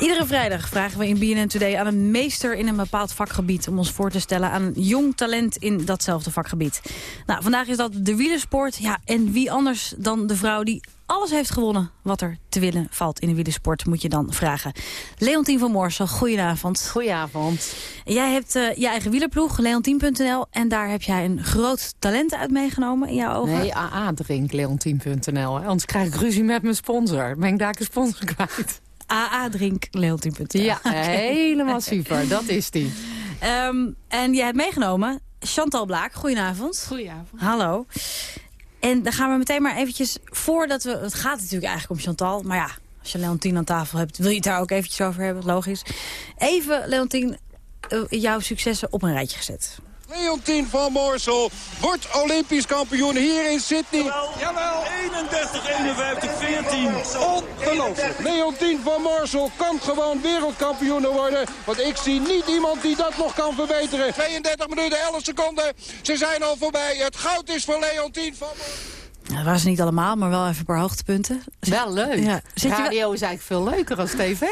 Iedere vrijdag vragen we in BNN Today aan een meester in een bepaald vakgebied... om ons voor te stellen aan jong talent in datzelfde vakgebied. Nou, vandaag is dat de wielersport. Ja, en wie anders dan de vrouw die alles heeft gewonnen wat er te winnen valt in de wielersport, moet je dan vragen. Leontien van Moorsel, goedenavond. Goedenavond. Jij hebt uh, je eigen wielerploeg, leontien.nl, en daar heb jij een groot talent uit meegenomen in jouw ogen. Nee, AA drink, leontien.nl. Anders krijg ik ruzie met mijn sponsor. Ben ik daar een sponsor kwijt. AA drink, leontien.nl. Ja, helemaal super. Dat is die. Um, en jij hebt meegenomen Chantal Blaak. Goedenavond. Goedenavond. Hallo. En dan gaan we meteen maar eventjes, voordat we... Het gaat natuurlijk eigenlijk om Chantal, maar ja... Als je Leontien aan tafel hebt, wil je het daar ook eventjes over hebben, logisch. Even, Leontien, uh, jouw successen op een rijtje gezet. Leontien van Moorsel wordt Olympisch kampioen hier in Sydney. Jawel, jawel. 31, 51, 14. Ongelooflijk. Leontien van Moorsel kan gewoon wereldkampioen worden. Want ik zie niet iemand die dat nog kan verbeteren. 32 minuten, 11 seconden. Ze zijn al voorbij. Het goud is voor Leontien van Moorsel. Dat was niet allemaal, maar wel even een paar hoogtepunten. Wel leuk. Ja. Zit Radio je wel... is eigenlijk veel leuker dan tv. (laughs) Als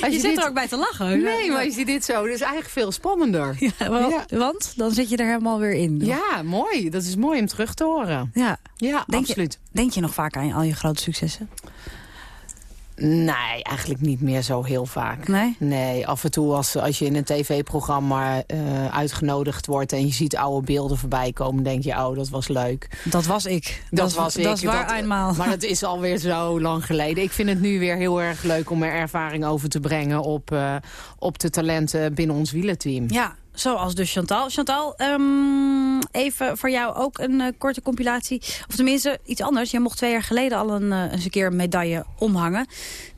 je, je zit dit... er ook bij te lachen. Nee, maar je ziet dit zo, dat is eigenlijk veel spannender. Ja, want, dan zit je er helemaal weer in. Ja, mooi. Dat is mooi om terug te horen. Ja, ja denk absoluut. Je, denk je nog vaak aan al je grote successen? Nee, eigenlijk niet meer zo heel vaak. Nee? Nee, af en toe als, als je in een tv-programma uh, uitgenodigd wordt... en je ziet oude beelden voorbij komen, denk je, oh, dat was leuk. Dat was ik. Dat, dat was ik. Dat is waar dat, eenmaal. Maar dat is alweer zo lang geleden. Ik vind het nu weer heel erg leuk om er ervaring over te brengen... op, uh, op de talenten binnen ons wielerteam. Ja, Zoals dus Chantal. Chantal, um, even voor jou ook een uh, korte compilatie. Of tenminste, iets anders. Je mocht twee jaar geleden al een, eens een keer medaille omhangen.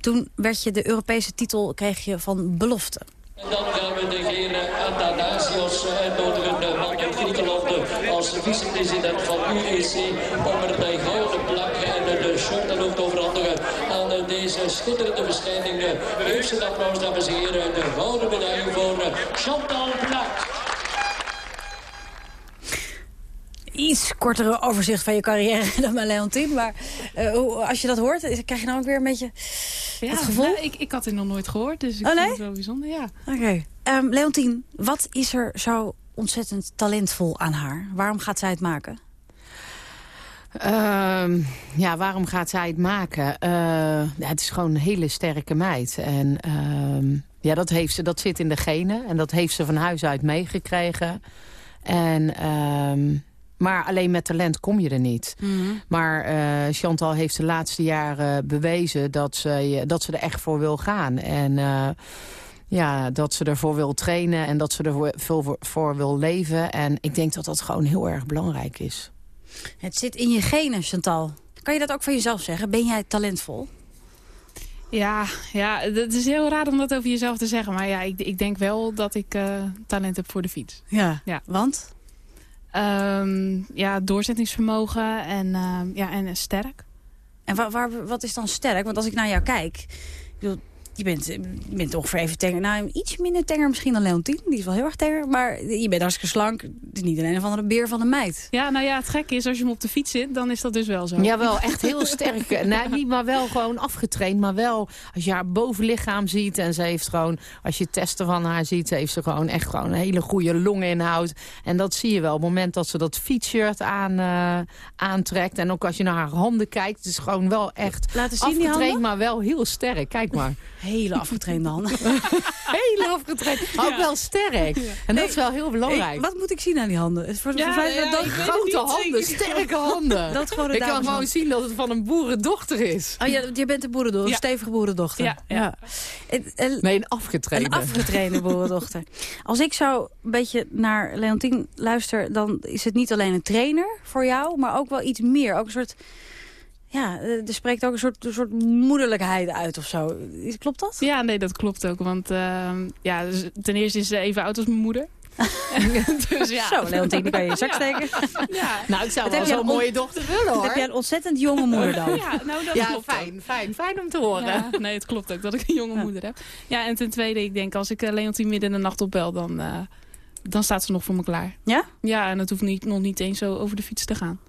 Toen werd je de Europese titel, kreeg je van belofte. En dan gaan we degene Athanasios uitnodigen van Griekenland als vicepresident van UEC om er gouden plak en de shirt dan ook te overhandigen aan deze schitterende verschijning. Een applaus, dames en heren, de gouden medaille voor Chantal Black. Iets kortere overzicht van je carrière (laughs) dan bij Leontien. Maar uh, als je dat hoort, krijg je dan ook weer een beetje ja, het gevoel? Nou, ik, ik had het nog nooit gehoord, dus ik oh, nee? vind het wel bijzonder. Ja. Oké. Okay. Um, Leontien, wat is er zo ontzettend talentvol aan haar? Waarom gaat zij het maken? Uh, ja, waarom gaat zij het maken? Uh, ja, het is gewoon een hele sterke meid. En uh, ja, dat, heeft ze, dat zit in de genen. En dat heeft ze van huis uit meegekregen. En... Uh, maar alleen met talent kom je er niet. Mhm. Mm -hmm. Maar uh, Chantal heeft de laatste jaren bewezen dat ze, dat ze er echt voor wil gaan. En uh, ja, dat ze ervoor wil trainen en dat ze er veel voor, voor wil leven. En ik denk dat dat gewoon heel erg belangrijk is. Het zit in je genen, Chantal. Kan je dat ook van jezelf zeggen? Ben jij talentvol? Ja, ja, het is heel raar om dat over jezelf te zeggen. Maar ja, ik, ik denk wel dat ik uh, talent heb voor de fiets. Ja, ja. want? Um, ja, doorzettingsvermogen en, uh, ja, en sterk. En waar, waar, wat is dan sterk? Want als ik naar jou kijk... Ik bedoel, je bent, je bent ongeveer even tenger. Nou, iets minder tenger misschien dan Leontien. Die is wel heel erg tenger. Maar je bent hartstikke slank. Het is niet alleen een van de beer van de meid. Ja, nou ja, het gekke is, als je hem op de fiets zit, dan is dat dus wel zo. Ja, wel echt heel sterk. (laughs) nou, niet maar wel gewoon afgetraind. Maar wel, als je haar bovenlichaam ziet. En ze heeft gewoon, als je testen van haar ziet, heeft ze gewoon echt gewoon een hele goede longinhoud. En dat zie je wel. Op het moment dat ze dat fietsshirt aan, uh, aantrekt. En ook als je naar haar handen kijkt. Het is gewoon wel echt Laten zien afgetraind, die handen? maar wel heel sterk. Kijk maar. (laughs) Hele afgetrainde handen. (laughs) Hele afgetraind. Ook wel sterk. En dat is wel heel belangrijk. Wat moet ik zien aan die handen? Voor, ja, voor ja, dat grote handen, sterke handen. (laughs) dat gewoon ik kan gewoon zien dat het van een boerendochter is. Oh, ja, je bent een boerendochter, een stevige boerendochter. Ja, ja. nee, een afgetrainde. Een afgetrainde boerendochter. Als ik zo een beetje naar Leontien luister... dan is het niet alleen een trainer voor jou, maar ook wel iets meer. Ook een soort... Ja, er spreekt ook een soort, een soort moederlijkheid uit of zo. Klopt dat? Ja, nee, dat klopt ook. Want uh, ja, ten eerste is ze even oud als mijn moeder. (laughs) dus ja. Zo, die kan je in je zak steken. Ja. Nou, ik zou wel zo'n mooie dochter willen, hoor. Dat heb jij een ontzettend jonge moeder dan. Ja, nou, dat ja, klopt fijn, ook. fijn, fijn om te horen. Ja, nee, het klopt ook dat ik een jonge moeder heb. Ja, en ten tweede, ik denk als ik eh, Leontien midden in de nacht opbel, dan, eh, dan staat ze nog voor me klaar. Ja? Ja, en het hoeft niet, nog niet eens zo over de fiets te gaan.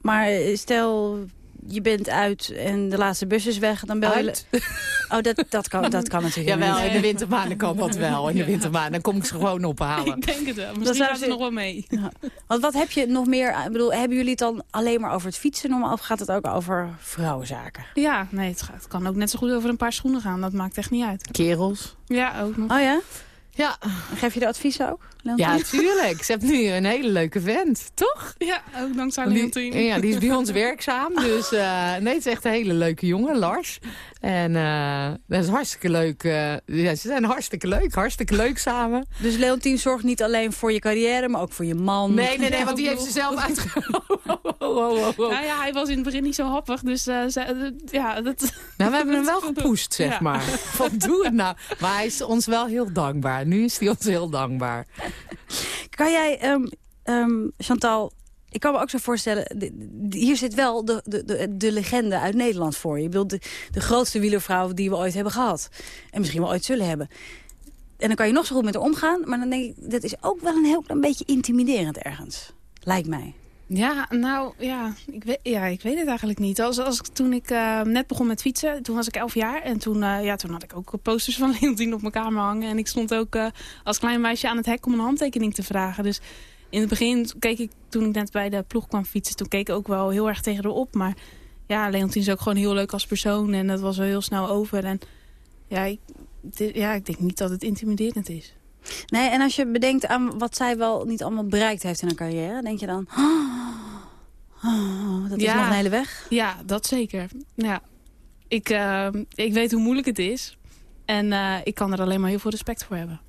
Maar eh, stel, je bent uit en de laatste bus is weg, dan bel je... Uit? (laughs) Oh, dat, dat, kan, dat kan natuurlijk Jawel, niet. in de wintermaanden kan dat wel. In de wintermaanden, dan kom ik ze gewoon (laughs) ophalen. Ik denk het wel. Misschien gaat ze- nog wel mee. Want wat heb je nog meer... Ik bedoel, hebben jullie het dan alleen maar over het fietsen normaal... of gaat het ook over vrouwenzaken? Ja, nee, het, gaat, het kan ook net zo goed over een paar schoenen gaan. Dat maakt echt niet uit. Kerels. Ja, ook nog. Oh ja? Ja. Geef je de adviezen ook? Leontien? (laughs) Ja, tuurlijk. Ze heeft nu een hele leuke vent, toch? Ja, ook dankzij Leontien. ja, die is bij ons (laughs) werkzaam. Dus eh, nee, het is echt een hele leuke jongen, Lars. En eh, dat is hartstikke leuk. eh, ja, ze zijn hartstikke leuk. Hartstikke leuk samen. Dus Leontien zorgt niet alleen voor je carrière, maar ook voor je man. Nee, nee, nee, want die heeft ze zelf (laughs) uitgekomen. Nou ja, hij was in het begin niet zo happig. Dus ze- ja, dat... Nou, we hebben hem wel gepoest, zeg Ja. maar. Van doe het nou. Maar hij is ons wel heel dankbaar. Nu is hij ons heel dankbaar. (laughs) Kan jij, ehm, ehm, Chantal, ik kan me ook zo voorstellen... hier zit wel de, de, de, de legende uit Nederland voor je. Ik de, de grootste wielervrouw die we ooit hebben gehad. En misschien wel ooit zullen hebben. En dan kan je nog zo goed met haar omgaan. Maar dan denk ik, dat is ook wel een heel klein beetje intimiderend ergens. Lijkt mij. Ja, nou ja ik, weet, ja, ik weet het eigenlijk niet. Als, als, toen ik eh, net begon met fietsen, toen was ik elf jaar. En toen, eh, ja, toen had ik ook posters van (laughs) Leontien op mijn kamer hangen. En ik stond ook eh, als klein meisje aan het hek om een handtekening te vragen. Dus in het begin keek ik, toen ik net bij de ploeg kwam fietsen... toen keek ik ook wel heel erg tegen haar op. Maar ja, Leontien is ook gewoon heel leuk als persoon. En dat was wel heel snel over. En ja ja, ik denk niet dat het intimiderend is. Nee, en als je bedenkt aan wat zij wel niet allemaal bereikt heeft in haar carrière... denk je dan... Oh, dat is Ja. nog een hele weg. Ja, dat zeker. Ja. Ik, eh, ik weet hoe moeilijk het is. En eh, ik kan er alleen maar heel veel respect voor hebben.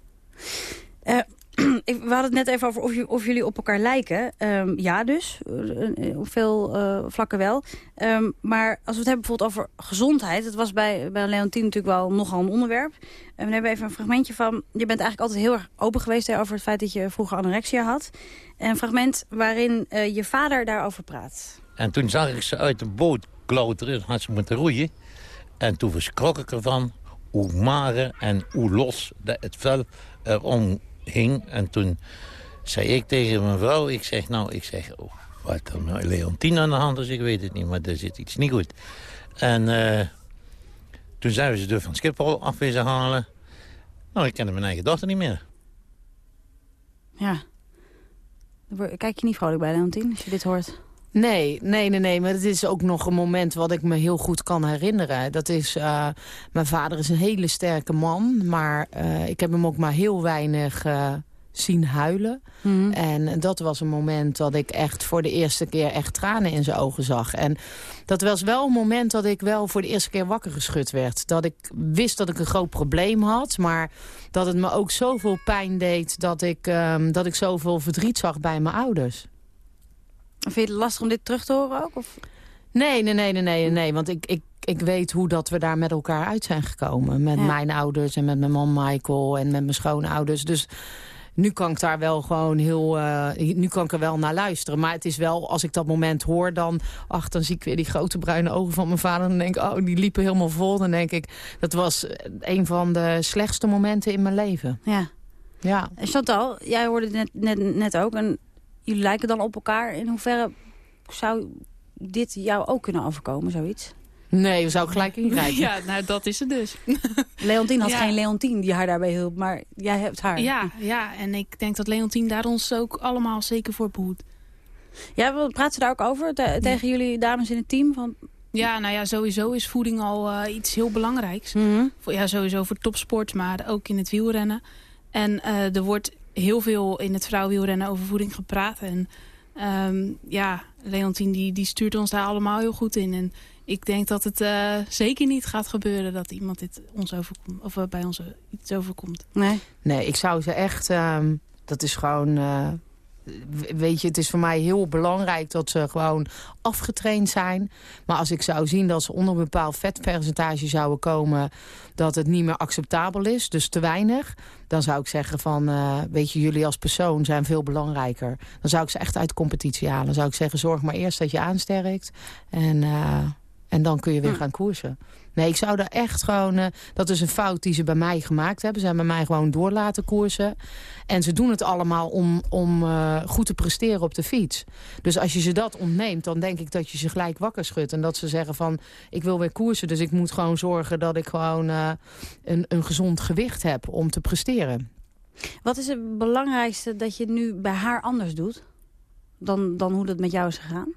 Eh, (clears throat) ik- we hadden het net even over of, of jullie op elkaar lijken. Ehm, ja dus, Eh, eh, op veel eh, vlakken wel. Ehm, maar als we het hebben bijvoorbeeld over gezondheid... het was bij, bij natuurlijk wel nogal een onderwerp. En we hebben even een fragmentje van... je bent eigenlijk altijd heel erg open geweest over het feit dat je vroeger anorexia had. Een fragment waarin je vader daarover praat. En toen zag ik ze uit de boot klauteren, had ze moeten roeien. En toen verschrok ik ervan hoe mager en hoe los het vel erom hing. En toen zei ik tegen mijn vrouw, ik zeg nou, ik zeg, oh, wat er met Leontien aan de hand is, ik weet het niet, maar er zit iets niet goed. En eh, toen zijn we ze dus van Schiphol afwezen halen. Nou, ik kende mijn eigen dochter niet meer. Ja. Kijk je niet vrolijk bij, Leontien, als je dit hoort? Nee, nee, nee, nee. Maar het is ook nog een moment wat ik me heel goed kan herinneren. Dat is, eh, mijn vader is een hele sterke man. Maar eh, ik heb hem ook maar heel weinig eh, zien huilen. En dat was een moment dat ik echt voor de eerste keer echt tranen in zijn ogen zag. En dat was wel een moment dat ik wel voor de eerste keer wakker geschud werd. Dat ik wist dat ik een groot probleem had. Maar dat het me ook zoveel pijn deed dat ik, ehm, dat ik zoveel verdriet zag bij mijn ouders. Vind je het lastig om dit terug te horen ook? Of? Nee, nee, nee, nee, nee, nee. Want ik, ik, ik weet hoe dat we daar met elkaar uit zijn gekomen. Met Ja. mijn ouders en met mijn man Michael en met mijn schoonouders. Dus nu kan ik daar wel gewoon heel... eh, nu kan ik er wel naar luisteren. Maar het is wel, als ik dat moment hoor, dan... Ach, dan zie ik weer die grote bruine ogen van mijn vader. En dan denk ik, oh, die liepen helemaal vol. Dan denk ik, dat was een van de slechtste momenten in mijn leven. Ja. Ja. En Chantal, jij hoorde net, net, net ook. En jullie lijken dan op elkaar. In hoeverre zou dit jou ook kunnen overkomen, zoiets? Nee, we zou ik gelijk ingrijpen. (laughs) Ja, nou dat is het dus. (laughs) Leontien had Ja. geen Leontien die haar daarbij hielp, maar jij hebt haar. Ja, ja, en ik denk dat Leontien daar ons ook allemaal zeker voor behoedt. Ja, praat ze daar ook over te- tegen jullie dames in het team? Van, Ja, nou ja, sowieso is voeding al eh, iets heel belangrijks. Voor, ja, sowieso voor topsport, maar ook in het wielrennen. En eh, er wordt heel veel in het vrouwenwielrennen over voeding gepraat. En ehm, ja, Leontien die, die stuurt ons daar allemaal heel goed in. En ik denk dat het eh, zeker niet gaat gebeuren dat iemand dit ons overkomt. Of eh, bij ons eh, iets overkomt. Nee. Nee, ik zou ze echt... ehm, dat is gewoon... eh, weet je, het is voor mij heel belangrijk dat ze gewoon afgetraind zijn. Maar als ik zou zien dat ze onder een bepaald vetpercentage zouden komen... dat het niet meer acceptabel is, dus te weinig... dan zou ik zeggen van, uh, weet je, jullie als persoon zijn veel belangrijker. Dan zou ik ze echt uit competitie halen. Dan zou ik zeggen, zorg maar eerst dat je aansterkt. En, uh, en dan kun je weer hm. gaan koersen. Nee, ik zou daar echt gewoon... Uh, dat is een fout die ze bij mij gemaakt hebben. Ze hebben mij gewoon door laten koersen. En ze doen het allemaal om, om uh, goed te presteren op de fiets. Dus als je ze dat ontneemt, dan denk ik dat je ze gelijk wakker schudt. En dat ze zeggen van, ik wil weer koersen... dus ik moet gewoon zorgen dat ik gewoon uh, een, een gezond gewicht heb om te presteren. Wat is het belangrijkste dat je nu bij haar anders doet... dan, dan hoe dat met jou is gegaan?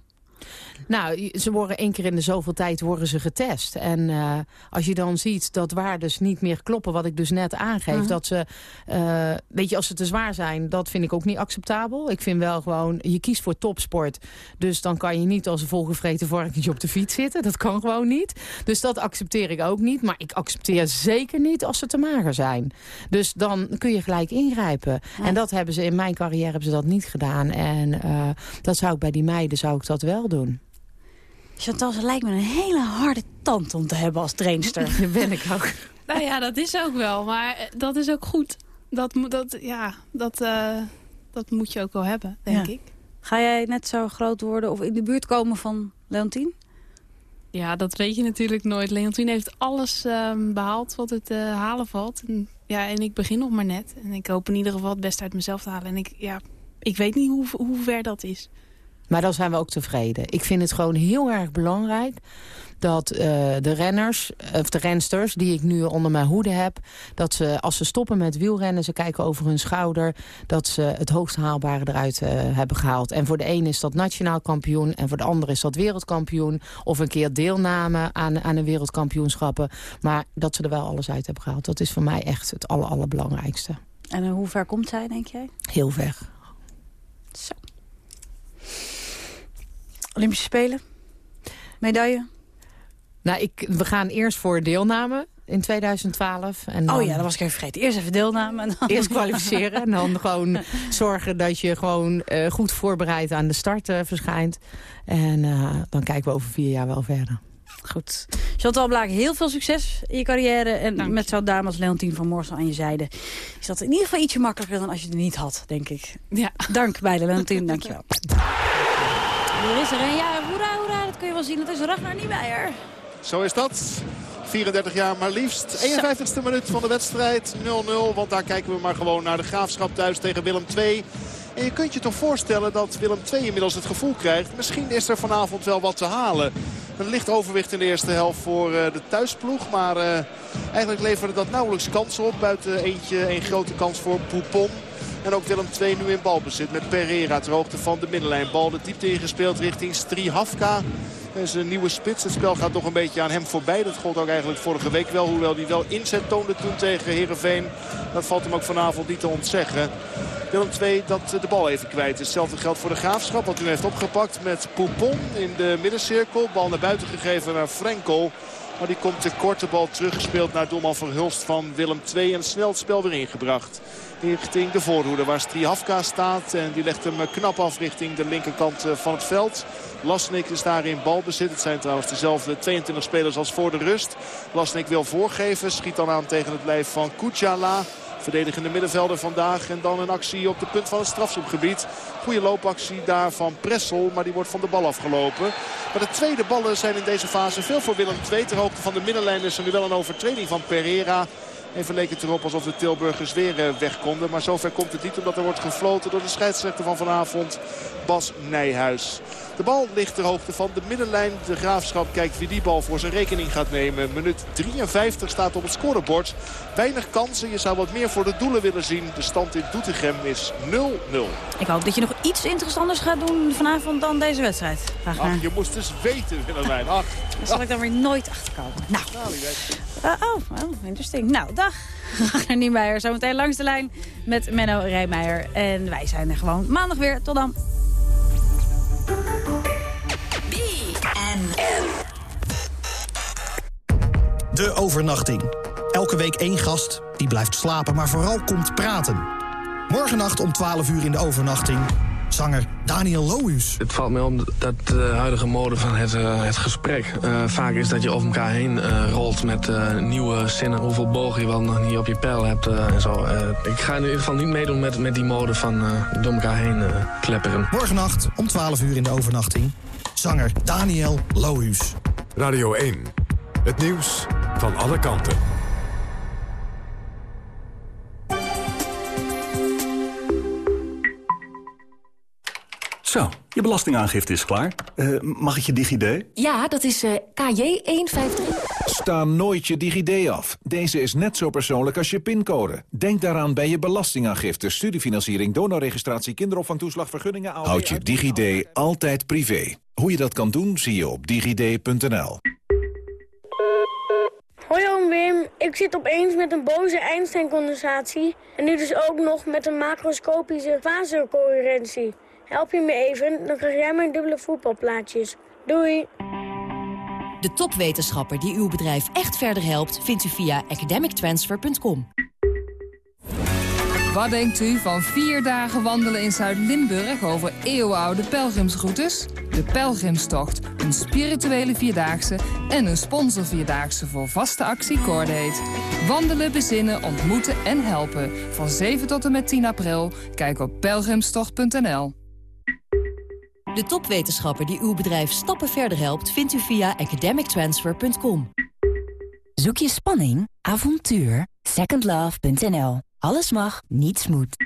Nou, ze worden één keer in de zoveel tijd worden ze getest. En uh, als je dan ziet dat waardes niet meer kloppen, wat ik dus net aangeef... Uh -huh. dat ze, uh, weet je, als ze te zwaar zijn, dat vind ik ook niet acceptabel. Ik vind wel gewoon, je kiest voor topsport. Dus dan kan je niet als een volgevreten varkentje op de fiets zitten. Dat kan gewoon niet. Dus dat accepteer ik ook niet. Maar ik accepteer zeker niet als ze te mager zijn. Dus dan kun je gelijk ingrijpen. En dat hebben ze in mijn carrière hebben ze dat niet gedaan. En uh, dat zou ik bij die meiden zou ik dat wel doen. Chantal, ze lijkt me een hele harde tand om te hebben als trainster. (laughs) Dat ben ik ook. Nou ja, dat is ook wel. Maar dat is ook goed. Dat, dat, ja, dat, uh, dat moet je ook wel hebben, denk ja. ik. Ga jij net zo groot worden of in de buurt komen van Leontien? Ja, dat weet je natuurlijk nooit. Leontien heeft alles um, behaald wat het uh, halen valt. En, ja, en ik begin nog maar net. En ik hoop in ieder geval het beste uit mezelf te halen. En ik, ja, ik weet niet hoe, hoe ver dat is. Maar dan zijn we ook tevreden. Ik vind het gewoon heel erg belangrijk dat uh, de renners, of de rensters die ik nu onder mijn hoede heb... dat ze als ze stoppen met wielrennen, ze kijken over hun schouder... dat ze het hoogst haalbare eruit uh, hebben gehaald. En voor de een is dat nationaal kampioen en voor de ander is dat wereldkampioen... of een keer deelname aan, aan een wereldkampioenschappen. Maar dat ze er wel alles uit hebben gehaald. Dat is voor mij echt het aller, allerbelangrijkste. En uh, hoe ver komt zij, denk jij? Heel ver. Zo. Olympische Spelen? Medaille? Nou, ik, we gaan eerst voor deelname in 2012. En dan... Oh ja, dat was ik even vergeten. Eerst even deelname. En dan... Eerst kwalificeren en dan gewoon zorgen dat je gewoon uh, goed voorbereid aan de start uh, verschijnt. En uh, dan kijken we over vier jaar wel verder. Goed. Chantal Blaak, heel veel succes in je carrière. En Dank met zo'n dame als Leontien van Morsel aan je zijde... is dat in ieder geval ietsje makkelijker dan als je het niet had, denk ik. Ja. Dank beide, Leontien. Dank je wel. (laughs) Er is er een. Ja, hoera, hoera. Dat kun je wel zien. Dat is Ragnar Niemeyer. Zo is dat. 34 jaar maar liefst. 51ste minuut van de wedstrijd. 0-0. Want daar kijken we maar gewoon naar de Graafschap thuis tegen Willem II. En je kunt je toch voorstellen dat Willem II inmiddels het gevoel krijgt... misschien is er vanavond wel wat te halen. Een licht overwicht in de eerste helft voor uh, de thuisploeg. Maar uh, eigenlijk leverde dat nauwelijks kansen op. Buiten eentje een grote kans voor Poupon. En ook Willem II nu in balbezit met Pereira ter hoogte van de middenlijn. Bal de diepte ingespeeld richting Strihavka. Dat is een nieuwe spits. Het spel gaat nog een beetje aan hem voorbij. Dat gold ook eigenlijk vorige week wel. Hoewel hij wel inzet toonde toen tegen Heerenveen. Dat valt hem ook vanavond niet te ontzeggen. Willem II dat de bal even kwijt. Hetzelfde geldt voor de Graafschap. Wat nu heeft opgepakt met Poupon in de middencirkel. Bal naar buiten gegeven naar Frenkel. Maar die komt te korte bal teruggespeeld naar doelman Verhulst van Willem II. En snel het spel weer ingebracht richting de voorhoede waar Strihavka staat. En die legt hem knap af richting de linkerkant van het veld. Lasnik is daar in balbezit. Het zijn trouwens dezelfde 22 spelers als voor de rust. Lasnik wil voorgeven. Schiet dan aan tegen het lijf van Kuchala. Verdedigende middenvelder vandaag. En dan een actie op de punt van het strafschopgebied. Goede loopactie daar van Pressel. Maar die wordt van de bal afgelopen. Maar de tweede ballen zijn in deze fase veel voor Willem II. Ter hoogte van de middenlijn is er nu wel een overtreding van Pereira. Even leek het erop alsof de Tilburgers weer weg konden. Maar zover komt het niet omdat er wordt gefloten door de scheidsrechter van vanavond. Bas Nijhuis. De bal ligt ter hoogte van de middenlijn. De Graafschap kijkt wie die bal voor zijn rekening gaat nemen. Minuut 53 staat op het scorebord. Weinig kansen. Je zou wat meer voor de doelen willen zien. De stand in Doetinchem is 0-0. Ik hoop dat je nog iets interessanters gaat doen vanavond dan deze wedstrijd. Graag Ach, je moest dus weten, Willemijn. Ach. (laughs) Daar zal ik dan weer nooit achterkomen. Nou. Uh, oh, oh, interesting. Nou, dag. (laughs) Ragnar Niemeyer. Zometeen langs de lijn met Menno Rijmeijer. En wij zijn er gewoon maandag weer. Tot dan. De overnachting. Elke week één gast die blijft slapen, maar vooral komt praten. Morgennacht om 12 uur in de overnachting. Zanger Daniel Lohuus. Het valt mij om dat de huidige mode van het, uh, het gesprek... Uh, vaak is dat je over elkaar heen uh, rolt met nieuwe zinnen... hoeveel bogen je wel nog niet op je pijl hebt en zo. ik ga in ieder geval niet meedoen met, met die mode van door elkaar heen klepperen. Morgennacht om 12 uur in de overnachting. Zanger Daniel Lohuus. Radio 1. Het nieuws van alle kanten. Zo, je belastingaangifte is klaar. Uh, mag ik je DigiD? Ja, dat is uh, KJ153. Sta nooit je DigiD af. Deze is net zo persoonlijk als je pincode. Denk daaraan bij je belastingaangifte, studiefinanciering, donorregistratie, kinderopvangtoeslag, vergunningen... Houd je DigiD altijd privé. Hoe je dat kan doen, zie je op digid.nl. Hoi oom Wim, ik zit opeens met een boze Einstein-condensatie... en nu dus ook nog met een macroscopische fasecoherentie. Help je me even, dan krijg jij mijn dubbele voetbalplaatjes. Doei! De topwetenschapper die uw bedrijf echt verder helpt... vindt u via academictransfer.com. Wat denkt u van vier dagen wandelen in Zuid-Limburg... over eeuwenoude pelgrimsroutes? De Pelgrimstocht, een spirituele vierdaagse... en een sponsorvierdaagse voor vaste actie Cordate. Wandelen, bezinnen, ontmoeten en helpen. Van 7 tot en met 10 april. Kijk op pelgrimstocht.nl. De topwetenschapper die uw bedrijf stappen verder helpt... vindt u via academictransfer.com. Zoek je spanning, avontuur? Secondlove.nl. Alles mag, niets moet.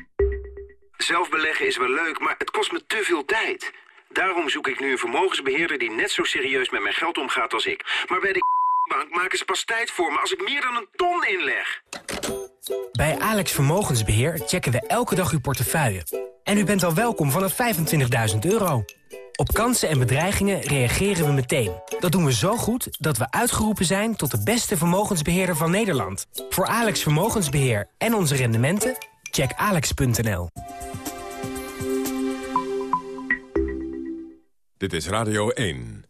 Zelf beleggen is wel leuk, maar het kost me te veel tijd. Daarom zoek ik nu een vermogensbeheerder die net zo serieus met mijn geld omgaat als ik. Maar bij de (laughs) bank maken ze pas tijd voor me als ik meer dan een ton inleg. Bij Alex Vermogensbeheer checken we elke dag uw portefeuille. En u bent al welkom vanaf 25.000 euro. Op kansen en bedreigingen reageren we meteen. Dat doen we zo goed dat we uitgeroepen zijn tot de beste vermogensbeheerder van Nederland. Voor Alex Vermogensbeheer en onze rendementen, check alex.nl. Dit is Radio 1.